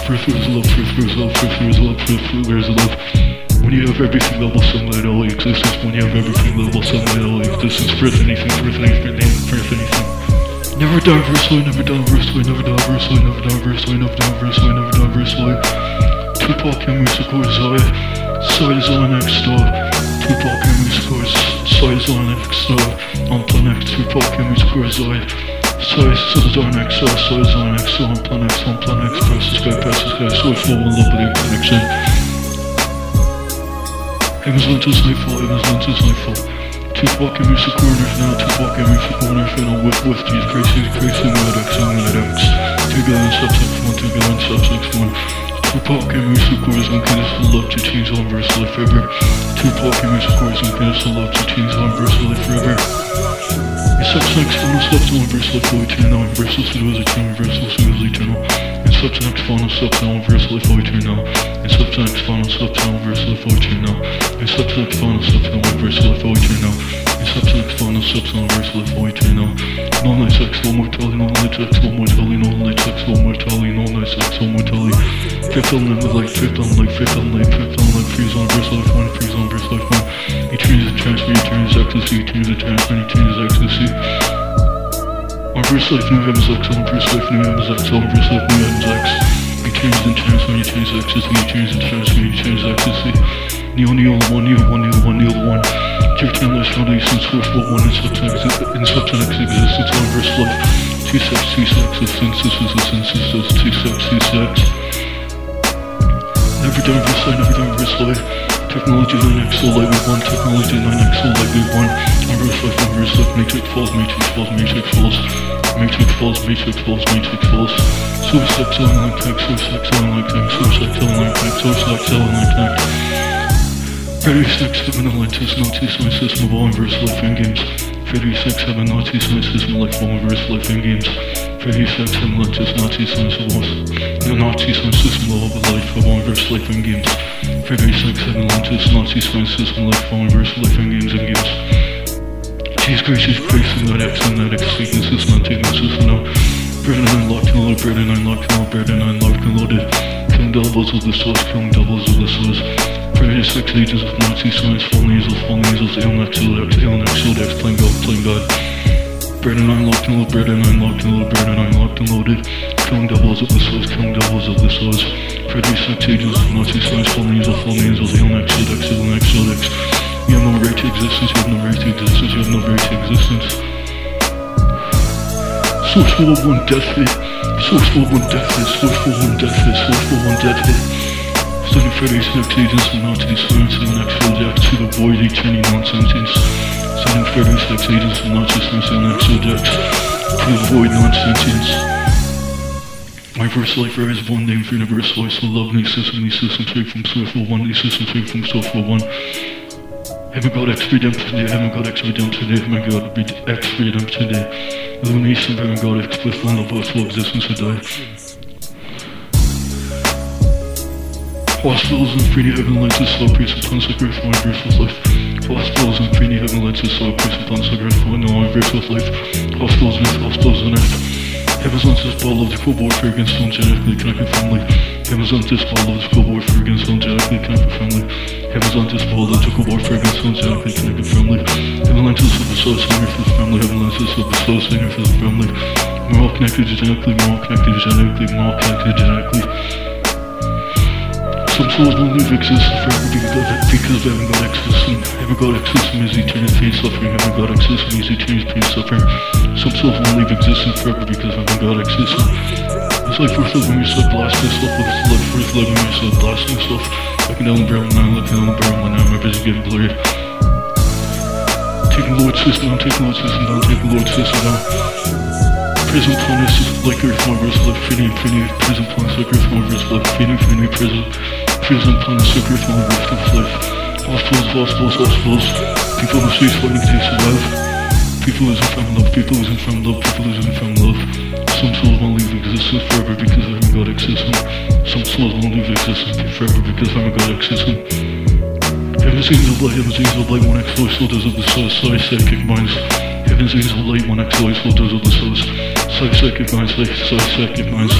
First there is love, first there is love, first there is love, first there is love. When you have everything level, sunlight, all existence. When you have everything level, sunlight, all existence. First anything, first anything, first anything. Never die versely, never die versely, never die versely, never die versely, never die versely, never die versely. Tupac and musical Zai, size on X star. Tupac and musical size on X star. On planet Tupac and musical Zai. Size, size on X star, size on X star, on planet on planet passes sky, passes sky, source flow, and love with connection. Heaven's lenses nightfall, heaven's lenses nightfall. Tupac and music corners now, Tupac and music corners now, with, with, Jesus Christ, Jesus Christ, and with X, and with X. Two billion subsects, one, two billion subsects, one. Tupac and music corners and kids love to change on verse life forever. Tupac and music corners and kids love to change on verse life forever. In subsex, final steps on verse life all eternal, and verse life was eternal, verse life was eternal. In subsex, final steps on verse life all eternal. In subsex, final steps on verse life all eternal. In subsex, final steps on verse life all eternal. In subsex, final steps on verse life all eternal. No night sex, no mortality, no night sex, no mortality, no night sex, no mortality, no night sex, no mortality. Fifth element with like fifth on like fifth on like fifth on like freeze on verse life one, freeze on verse life one. He turns and transfer, he turns ecstasy, he turns and transfer, he turns ecstasy. Life, new heavens X, on verse life, new heavens X, on verse life, new heavens X. He turns and transfer, he turns ecstasy, he turns and transfer, he turns ecstasy. Neo, neo, one, neo, one, neo, one, neo, one. Thirteen less foundation, source, what one in substance, in substance existence, life. Two sex, two sex, a census is a census, is two sex, two sex. Never done life, never done life. Technology 9x, so light we one. Technology 9x, so light we one. On verse life, on verse life. Matrix falls, matrix falls, matrix falls. Matrix falls, matrix falls, matrix. Source sex, online tech, source sex, online tech, source sex, online tech, source sex, online tech. Freddy sex, heaven, Atlantis, Nazi of all inverse life in games. Freddy sex, heaven, Nazi science system of life, all inverse life in games. Freddy sex, heaven, Atlantis, Nazi of all. The Nazi of all life, all inverse life in games. Freddy sex, heaven, Atlantis, Nazi of life, all inverse life in games and games. Jesus Jesus Christ, and that X, and that X, sickness is not taking system now. Bread and unlocked and loaded, bread and unlocked and bread and unlocked and loaded. Killing doubles of the source, killing doubles of the source. Freddy sex, agents of Nazi science, fallen angels, fallen angels, alien X, X, alien X, X, playing God, playing God. Bread and unlocked and loaded, bread and unlocked and loaded, bread and unlocked and loaded. Killing doubles of the source, killing doubles of the source. Freddy sex, agents of Nazi science, fallen angels, fallen angels, alien X, X, alien X, X. You have no right to existence, you have no right to existence, you have no right to existence. Source 401 death hit. Source 401 death hit. Source 401 death hit. Source 401 death hit. Study Freddy's sex agents and Nazi science and actual death to the void eternity non-sentence. Freddy's sex agents and Nazi science and actual death to the void non-sentence. My verse life is one name for universe life, so love new system, new system straight from source 401, new system straight from source 401. Heaven X freedom today, God X freedom today, God X freedom today. Illumination God X with one of us for existence today. Hospitals and free heaven lenses, slow priest upon sacrifice, one verse with life. Hospitals and free heaven lenses, slow priest upon sacrifice, one verse with life. Hospitals and hospitals and earth. Heaven's lenses, ball of the cool warfare against one genetically connected family. Heaven's lenses, ball of the cool warfare against one genetically connected family. Heaven's lenses, ball of the cool warfare against one genetically connected family. Heaven lenses of the soul singer for the family. Heaven lenses of the soul singer for the family. We're all connected genetically, we're all connected genetically, we're all connected genetically. Some souls will live exist forever because, because they haven't got access and haven't got access and is eternity pain suffering, haven't got access and is eternity pain suffering. Some souls will live existence forever because they haven't got access and like worth living yourself, blasting stuff with it's like worth living yourself, blasting stuff. Looking down the barrel now, looking down the barrel now, my vision getting blurry. Taking Lord system down, taking Lord system down, taking Lord system down. Prison planet is like Earth, verse left, infinity, infinity, prison planet like Earth, verse left, infinity, infinity, prison. Prison planet, like Earth, verse left, life. Hospitals, hospitals, hospitals. People in the streets fighting to survive. People losing from love, people losing from love, people losing from love. Some souls won't leave existence forever because they haven't got existence. Some souls won't leave existence forever because they haven't got existence. Heaven's angel light, heaven's angel light, one X voice filters of the soul, sorry psychic minds. Heaven's angel light, one X voice filters of the soul, sorry psychic minds, sorry psychic minds.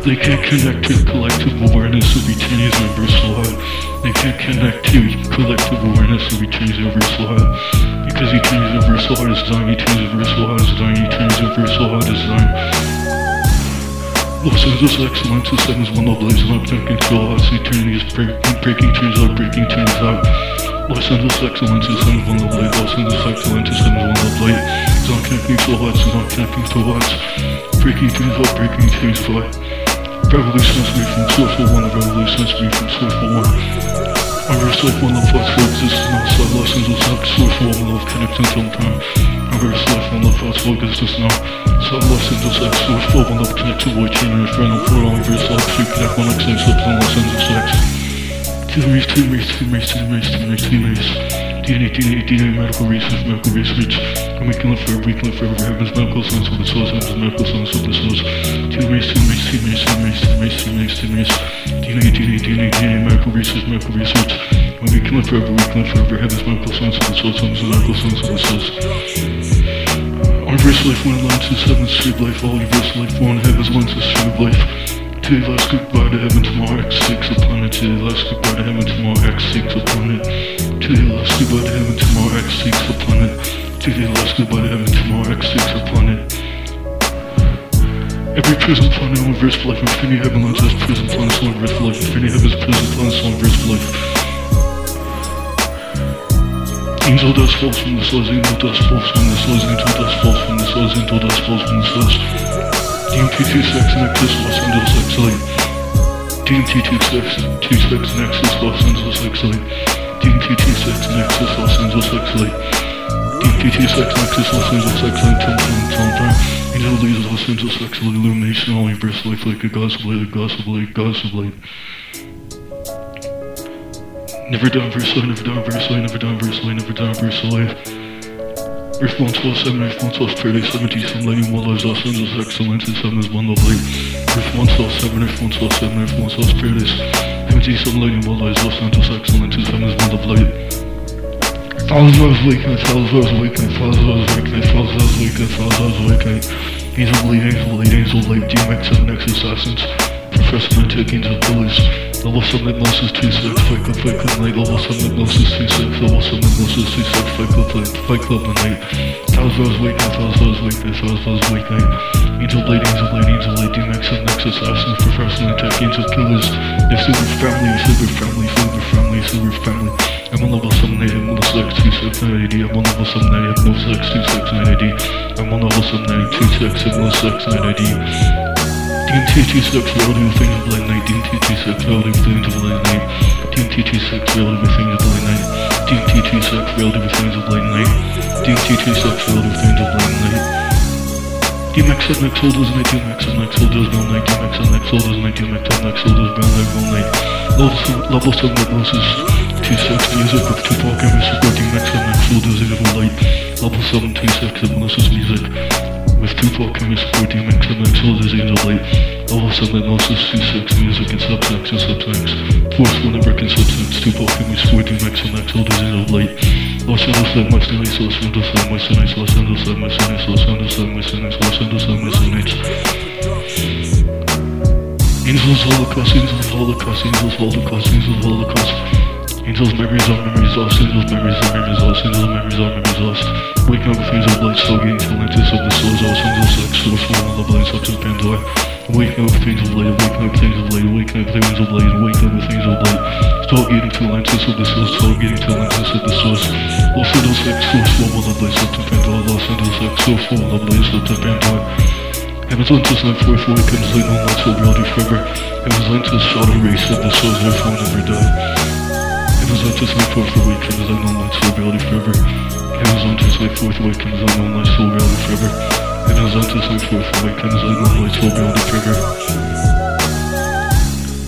They can't connect to collective awareness of eternity's universal heart. They can't connect to collective awareness of eternity's universal heart. Because eternity's universal heart is dying, eternity's universal heart is dying, eternity's universal heart is dying. Los Angeles excellence is seven's one of blazing up, thinking to hearts, eternity is breaking, breaking turns out, breaking turns out. Los Angeles excellence is seven's one of light, Los Angeles excellence is seven's one of light. It's not connecting to hearts, it's not connecting to hearts. Breaking turns out, breaking turns out. Revolution is me from sourceful one, the revolution is me from sourceful one. I life one love thoughts for existence outside Los Angeles X, sourceful one love connecting sometime. I rest life one love thoughts for existence now. Side Los Angeles X, sourceful one love connect to void chain and inferno for all reverse life, free connect one X, same subs in Los Angeles X. Two race, two race, two race, DNA, DNA, DNA, medical research, medical research. And we can live forever, we can live forever. Heaven's medical science with the source, heaven's medical science with the two race, two race, two race, two race. DNA, DNA, DNA, DNA, medical research, medical research. And we can live forever, we can live forever. Heaven's medical science with the source, heaven's medical science with the source. Universe life, one line to seven, street life, all universe life, one heaven's lens is street life. Today last goodbye to heaven, tomorrow X takes a planet. Today last goodbye to heaven, tomorrow X takes a planet. Today last goodbye to heaven, tomorrow X takes a planet. Today last goodbye to heaven, tomorrow X takes a planet. Every prison planet, universe life, infinity heaven lens as prison planets, universe life, infinity heaven's prison planets, universe life. Angel dust falls from the stars, angel dust falls from the stars, angel dust falls from the stars, angel dust falls from the stars. DMT2 sex nexus, Los Angeles X light. DMT2 sex, 2 sex nexus, Los Angeles X light. DMT2 sex nexus, Los Angeles X light. DMT2 sex nexus, Los Angeles X light, tom tom tom tom. Angel leaves Los Angeles X light, illumination, all universe life like a gospel light, a gospel light, gospel light. Never done verse light, never done verse light, never done verse light, never done verse light. Earth 112, 7, Earth 112, Paradise 70, some lighting, one lives, Los Angeles, excellence, and 7 is one love light. Earth 112, 7, Earth 112, 7, Earth 112, Paradise 70, some lighting, one lives, Los Angeles, excellence, and 7 is one love light. Thousands of hours awakening, thousands of hours awakening, thousands of hours awakening, thousands of hours awakening, thousands of hours awakening. Angel light, angel light, angel DMX, 7X assassins. Professor Mantic, angel bullies. Level 7 hypnosis 2 6, fight club, fight club night. Level 7 hypnosis 2 6, level 7 hypnosis 2 6, fight club, fight, club night. Thousand hours awakening, thousand hours awakening, thousand hours awakening. Angel light, angel light, angel light, DMX, 7X assassins. Professor Mantic, angel killers. They're super family, super family, super family, super family. I'm on level 7 8, I'm on level 6, 2 6, 9 AD. I'm on level 7 8, I'm level 6, 2 6, 9 AD. I'm on level 7 8, 2 6, I'm on level 6, 9 AD. DMT26 reality with things of light night. DMT26 reality with things of light night. DMT26 reality with things of light night. DMT26 reality with things of light night. DMT26 reality with things of light night. DMX and X holders night. DMX and X holders brown night. DMX and X holders night. DMX and X holders brown night. Brown night. Level 7 hypnosis. 2 music with Tupac and Mr. DMX and X holders evil light. Level 7 2 hypnosis music with two Tupac and. DMX and X holders angel light. 7 hypnosis 2 music and subsex and subsex. Force and breaking substance. Tupac and. DMX and X holders angel light. Los Angeles my sun Los Angeles my sun Los Angeles my sun Los Angeles my sun Los Angeles my sun Angels Holocaust, Angels Holocaust, Angels Holocaust, Angels Holocaust. Angels memories are memories lost, angels memories are memories lost, angels memories are memories lost. Waking up with things of light, stargating to Atlantis of the souls, all angels sex, source form of the blind substance Pandora. Waking up with things of light, waking up things of light, waking up things of light, waking up things of light. Stargating to Atlantis of the source, stargating to Atlantis of the source. Los Angeles sex, source form of the blind substance Pandora, Los Angeles sex, source form of the blind substance Pandora. Heaven's Atlantis and forth awakens like no light so reality forever. Heaven's Atlantis shot a race of the souls never die. Heaven's Atlantis like forth awakens like no light so reality forever. Heaven's Atlantis like forth awakens like no light so reality forever. Heaven's Atlantis like forth awakens like no light so reality forever.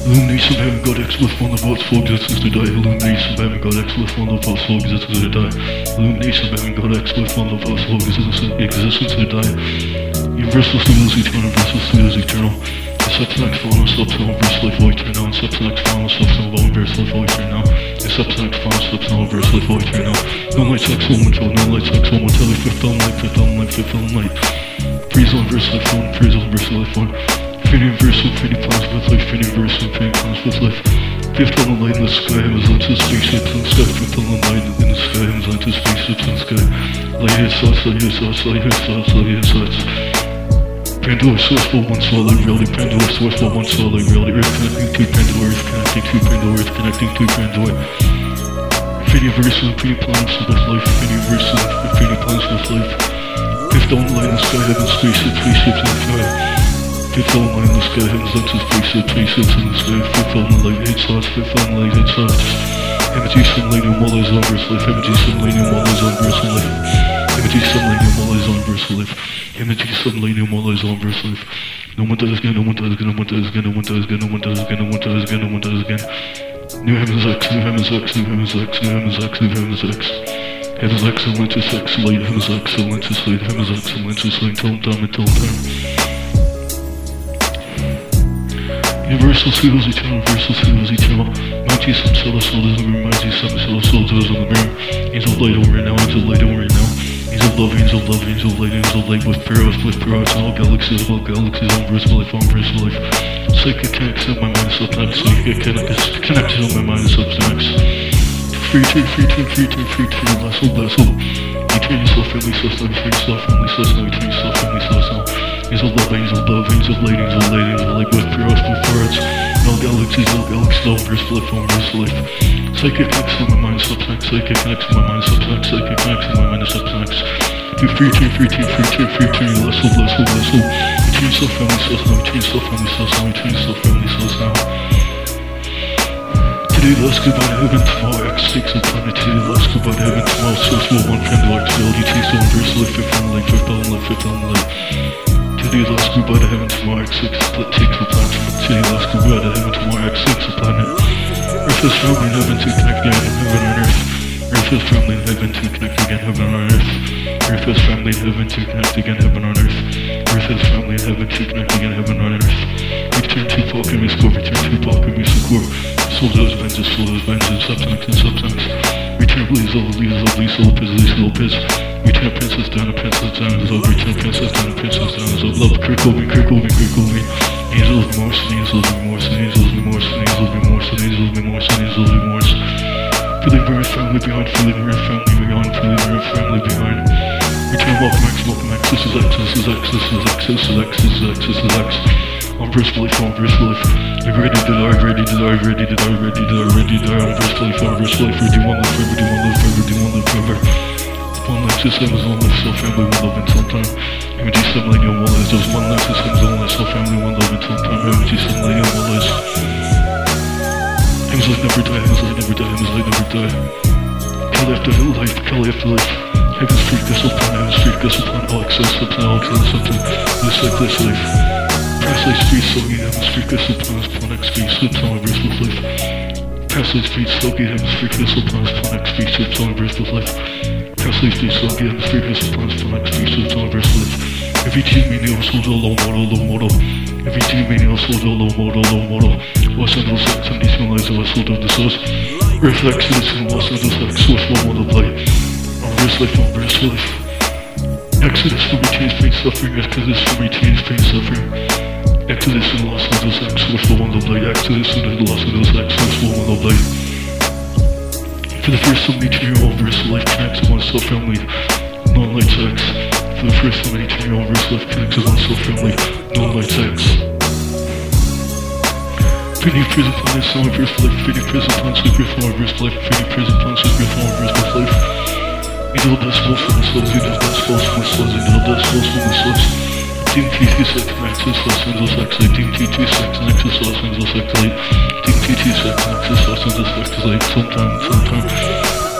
Illumination of heaven, God X with one of us for existence to die. Illumination of heaven, God X with one of us for existence to die. Illumination of heaven, God X with one of us for existence to die. Universal studios eternal, universal studios eternal. Substance final substance verse life void now. Substance final substance all verse life void right now. Substance final substance all verse life void right now. No light sex, one more no light sex, one more tell fifth on light, fifth on light, fifth on light. Freeze on verse life one, freeze on verse life one. Infinity verse, infinity plans with life, infinity verse, infinity plans with life. Fifth on the light in the sky, heavens onto spaceships in the sky. Fifth on the light in the sky, heavens onto spaceships in the sky. Light his thoughts, light his thoughts, light his thoughts, light his thoughts. Pandora source for one solid reality. Pandora source for one solid reality. Earth connecting to Pandora. Earth connecting to Pandora. Earth connecting to Pandora. Infinity verse, infinity plans with life. Infinity verse, infinity plans with life. Fifth on the light in the sky, heavens, spaceships, spaceships in the sky. Fifth go ahead and let us face it, face it in the sky. Fifth the light, hit sauce, fifth the light, hit sauce. Energy sunlighting while is on verse life. Energy sunlighting while is on verse life. Energy sunlighting while is on verse life. Energy sunlighting while is on verse life. No one does again, no one does again, no one does again, no one does again, no one does again, no one does again, no one does again. New heavens X, new heavens X, new heavens X, new heavens X, new heavens X. Heavens excellent is light, heavens excellent is light, heavens excellent is light, tell them time and tell them time. Universal seals eternal, universal seals eternal. Mighty some solar soldiers in the some solar soldiers in the room. Angel light over now, angel light over now. Angel love, angel love, angel light, angel light with pure with pure hearts, all galaxies, all galaxies, on verse life, on verse life. Psychic connection, my mind substance, psychic connection, my mind substance. Free to, free to, free to, free to, vessel, vessel. Return yourself, source, now, return yourself, source, now, return yourself, family, source, now. Angel love, angel love, angel light, angel light, angel light with pure with words. No galaxies, no galaxies, no verse life, no verse life. Psychic connection, my mind substance, psychic connection, my mind substance, psychic connection, my mind substance. You free free to, free to, free to, vessel, vessel, vessel. Between self, family, source now, between self, family, source now, self, family, now. Today, let's goodbye to heaven, tomorrow, X takes a planet. Today, let's goodbye to heaven, tomorrow, source will one friend, like fidelity, takes on verse life, fifth on light, fifth on light, fifth on light. Let's go by the heaven to my X6 that takes the planet. Today let's go by the heaven to my X6 the planet. Earth is family in heaven to connect again, heaven on earth. Earth is family in heaven to connect again, heaven on earth. Earth is family in heaven to connect again, heaven on earth. Earth is family in heaven to connect again, heaven on earth. Return to Paul and Miss Core, return to Paul and Miss Core. Soul does vengeance, soul does vengeance, substance and substance. Return please, all please, all please, all please, all please. Return princess down, a princess down, is over, return princess down, a princess down, is over. Love, crickle me, crickle me, crickle me. Angels be more, angels be more, angels be more, angels be more, angels be more, angels be more. Feeling very family behind, feeling very family behind, feeling very family behind. Return welcome X, welcome X, this is X, this is X, this is X, this is X, this is X, this is X. On verse life, on verse life. I'm ready to die, ready to die, ready to die, ready to die, ready to die. On verse life, on verse life. Ready one life do one life do one life forever. Life systems, one life, self family, one love until time. Energy sunlight, one life, there's one life systems, one life, self family, one love until time. Energy sunlight, one life. Hymns like never die, hymns like never die, hymns like never die. Kill after life, kill after life. Heaven's free discipline, heaven's free discipline, all access, something, all access, something. This life, this life. Passage free, soggy, heaven's free discipline, plan X, free, slip, on verse with life. Passage free, soggy, heaven's free discipline, plan X, free, slip, on verse with life. Soggy, heaven's free discipline, plan X, free, slip, on verse with life. Every team in the also the low model, low model. Every team in the also the low model, low model. Los Angeles X, and these lies are also of the source. Reflex this in Los Angeles X, source will multiply. On verse life, on verse life. Exodus for me change pain suffering, Exodus for me change pain suffering. Exodus in Los Angeles X, source will one of light. Exodus in Los Angeles X, source will one of light. For the first so many year old verse life connects one so family, non-light sex. For the first so many year old verse life connects one so family, non-light sex. Finny prison plan summer verse life, Finny prison plan secret form verse life, Finny prison plan secret form verse life. Idol das falls from the slugs, idol das falls from the slugs, idol das falls from the slugs. Team TT sex nexus Los Angeles X-Lite, Team TT sex nexus Los Angeles X-Lite, Team TT sex nexus Los Angeles X-Lite, sometime, sometime.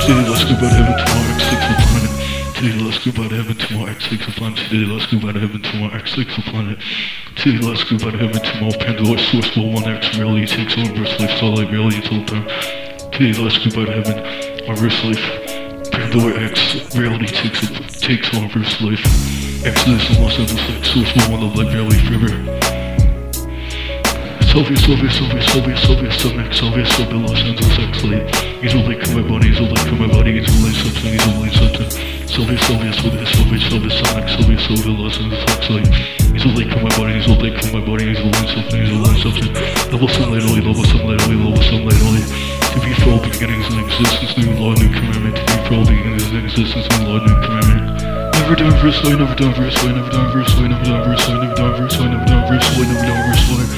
City let's go about heaven tomorrow, X6 the planet. Today, let's go to heaven, tomorrow, X takes a planet. Today, let's go to heaven, tomorrow, X takes a planet. Today, let's go to heaven, tomorrow, Pandora, source, will one X, reality takes over, verse life, starlight, reality, till time. Today, let's go to heaven, our verse life. Pandora X, reality takes takes on verse life. Excellence is also the sex, so it's no one of like barely fever. Soviet, Soviet, Soviet, Soviet, Soviet, stomach, Soviet, Soviet, Los Angeles, excellent. He's all like for my body, he's all like for my body, he's all like something, he's all like something. Soviet, Soviet, Soviet, Soviet, Soviet, stomach, Soviet, Soviet, Los Angeles, excellent. He's all like for my body, he's all like for my body, he's all like something, he's all like something. Level sunlight only, level sunlight only, level sunlight only. To be for all beginnings and existence, new law, new commandment. To be for all beginnings and existence, new law, new commandment. Never done verse line, never done verse line, never done verse line, never done verse line, never done verse line, never done verse line, never done verse line.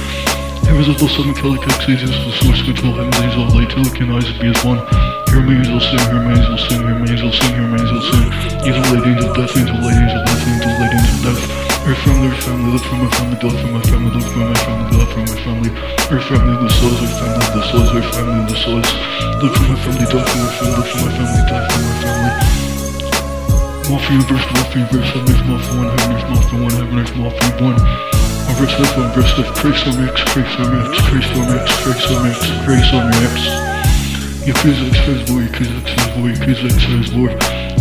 Heavens of the seven Calicut seasons, the source control, heavens angel, light, to look in eyes, be as one. Hear me, angel sing, hear me, angel sing, hear me, angel sing, hear me, angel sing. Angel, light, angel, death, angel, light, angel, death, angel, light, angel, death. Earth family, earth family, live from my family, die from my family, live from my family, die from my family. Earth family, the souls, earth family, the souls, earth family, the souls. Live from my family, die from my family, live from my family, die from my family. My feverish, Mafia feverish, I miss my phone, I miss my phone, I miss my phone, I rest up, I rest up, pray some X, pray some X, pray some X, pray some X, pray some X. Your physics says boy, your physics says boy, your physics says boy.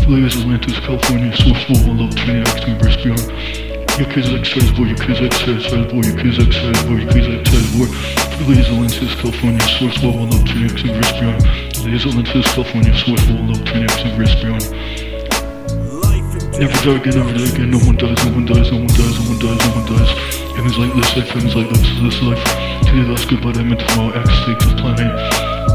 Players Atlantis, California, source for all love, Trinity, X, universe beyond. Your physics says boy, your physics says says boy, your physics says boy, your physics says boy. Players Atlantis, California, source for all love, Trinity, and universe beyond. Players Atlantis, California, source for all love, Trinity, and universe beyond. Never die again, never die again, no one dies, no one dies, no one dies, no one dies, no one dies. Heaven's like this life, heaven's like this, this life. Today that's goodbye, I meant tomorrow, X takes the planet.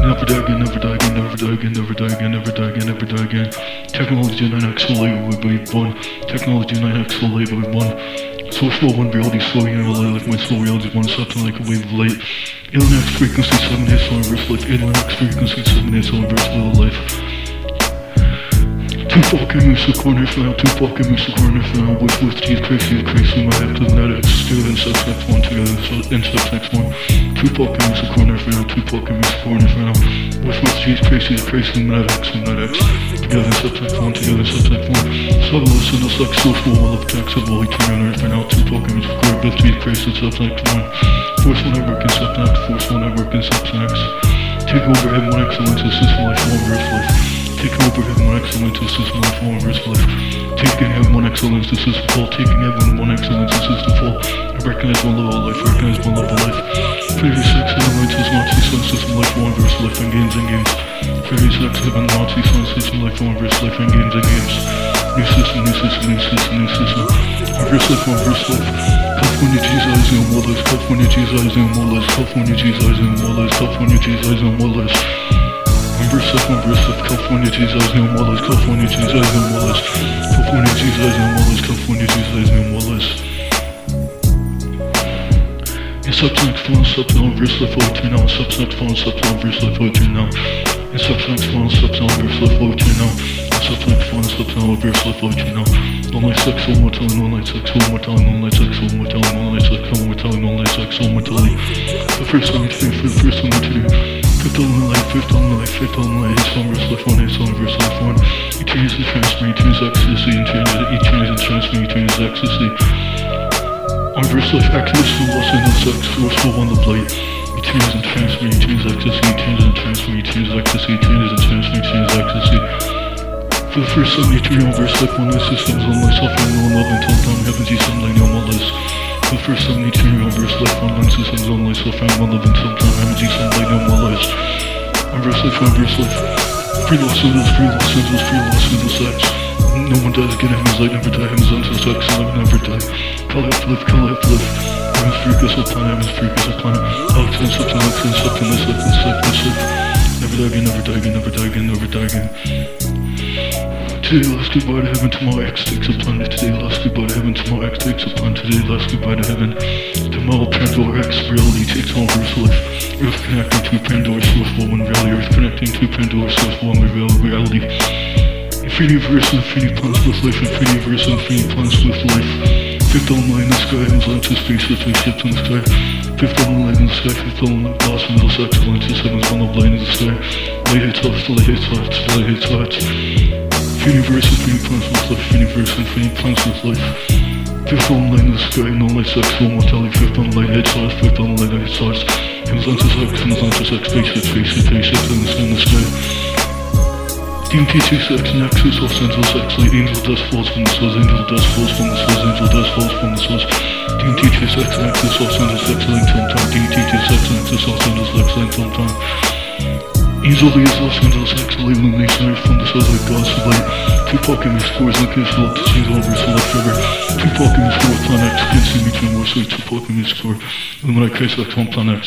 Never die again, never die again, never die again, never die again, never die again, never die again. Technology 9x will label by one. Technology 9x will label by one. Flow one reality in LA like my soul reality one something like a wave of light. Alien X frequency 7 hits on reverse life. Alien X frequency 7 hits on reverse life. Too fucking loose, the corner fell, too fucking loose, the corner fell With, with teeth, crazy, crazy, my athletics Still in subsex one, together so, in subsex one. Too fucking loose, the corner fell, too fucking loose, the corner fell With, with teeth, crazy, crazy, my athletics, my athletics Together in subsex one, together in subsex one. So listen, it's like social wall of text Of all eternal earth, and out. Too fucking loose, the corner With teeth, crazy, subsex one. Force when I work in subsex, force when I work in subsex Take over, have one excellence, assist my former life. Take over heaven, one excellence, this is my form, verse life. Taking heaven, one excellence, this is the fall. Taking heaven, one excellence, this is the fall. I recognize one level of life, I recognize one level of life. 36, elements is Nazi sun system, life, one verse life, and gains and games. 36, heaven, Nazi sun system, life, one verse life, and gains and games. New system, new system, new system, new system. One verse life, one verse life. California Jesus, and more lives. California Jesus, and more lives. California Jesus, and more lives. California Jesus, and more lives. One verse up, one verse up, California cheese, eyes, no molars, California cheese, eyes, no molars, California cheese, eyes, no molars, California cheese, eyes, no molars. In substance, phone, sub, no, verse left, oh, turn on, substance, phone, sub, no, verse left, oh, turn on. In substance, phone, sub, no, verse left, oh, turn on. In substance, phone, sub, no, verse left, oh, turn on. Don't like sex one more time, don't like sex one more time, don't like sex one more time, don't like sex one more time, don't like sex one more time. The first time I do, for the first time I do. Fifth on my life, fifth on my life, fifth on my It's on verse life one, it's on verse life one. Eternity is transfer, eternity changes ecstasy Eternity is transfer, eternity changes ecstasy On verse life exodus, who lost in the sex, forceful on the plate. Eternity is transfer, eternity changes ecstasy Eternity is transfer, eternity changes ecstasy Eternity is transfer, eternity changes ecstasy For the first 73 on verse life one, my systems on myself, I No I'm loving Till time heavens, you no more less the first seventy-two years left. remember it's on lens is only self I found one living sometime I'm using some light on my life. I'm verse life, I'm verse life. Free loss of those, free loss of those, free loss of those sex. No one dies again, him is light, never die, him is until sex, and I never die. Call it flip, call it flip I'm as freak as a planet, I'm as freak as a planet. I'll live until I'll live Alex I'll Alex and Septon, this life, this life, this life Never die again, never die again, never die again, never die again. Today, last goodbye to heaven, tomorrow X takes a planet. Today, last goodbye to heaven, tomorrow X takes a planet. Today, last goodbye to heaven. Tomorrow, Pandora X reality takes on Earth's life. Earth connecting to Pandora source one reality. Earth connecting to Pandora source one reality. Infinity verse, infinity plans with life. Infinity verse, infinity plans with life. Fifth online in the sky, his lance is face with me, fifth in the sky. Fifth on online in the sky, fifth on line, last in the sky, two lines, seven on the blind in the sky. Light hits hearts, light hits hearts, light hits hearts. Universe infinite plans with life, universe and infinite plans with life. Fifth on online in the sky, no light sex, full mortality, fifth on online, hits hearts, fifth on online, hits hearts. His lance is X, his lance is X, face it, face it, face it, in the sky. DMT26, Nexus, Los Angeles X, light, angel dust falls from the source, angel dust falls from the source, angel dust falls from the source. DMT26, Nexus, Los Angeles X, length on time, DMT26, Nexus, Los Angeles X, length on time. Easily as Los Angeles X, light, illumination, from the source, like God's light. Tupac in his scores, like his love to change over, select forever. Tupac in his fourth planet, can't see between more, so Tupac in his score. Illuminate case, like one planet.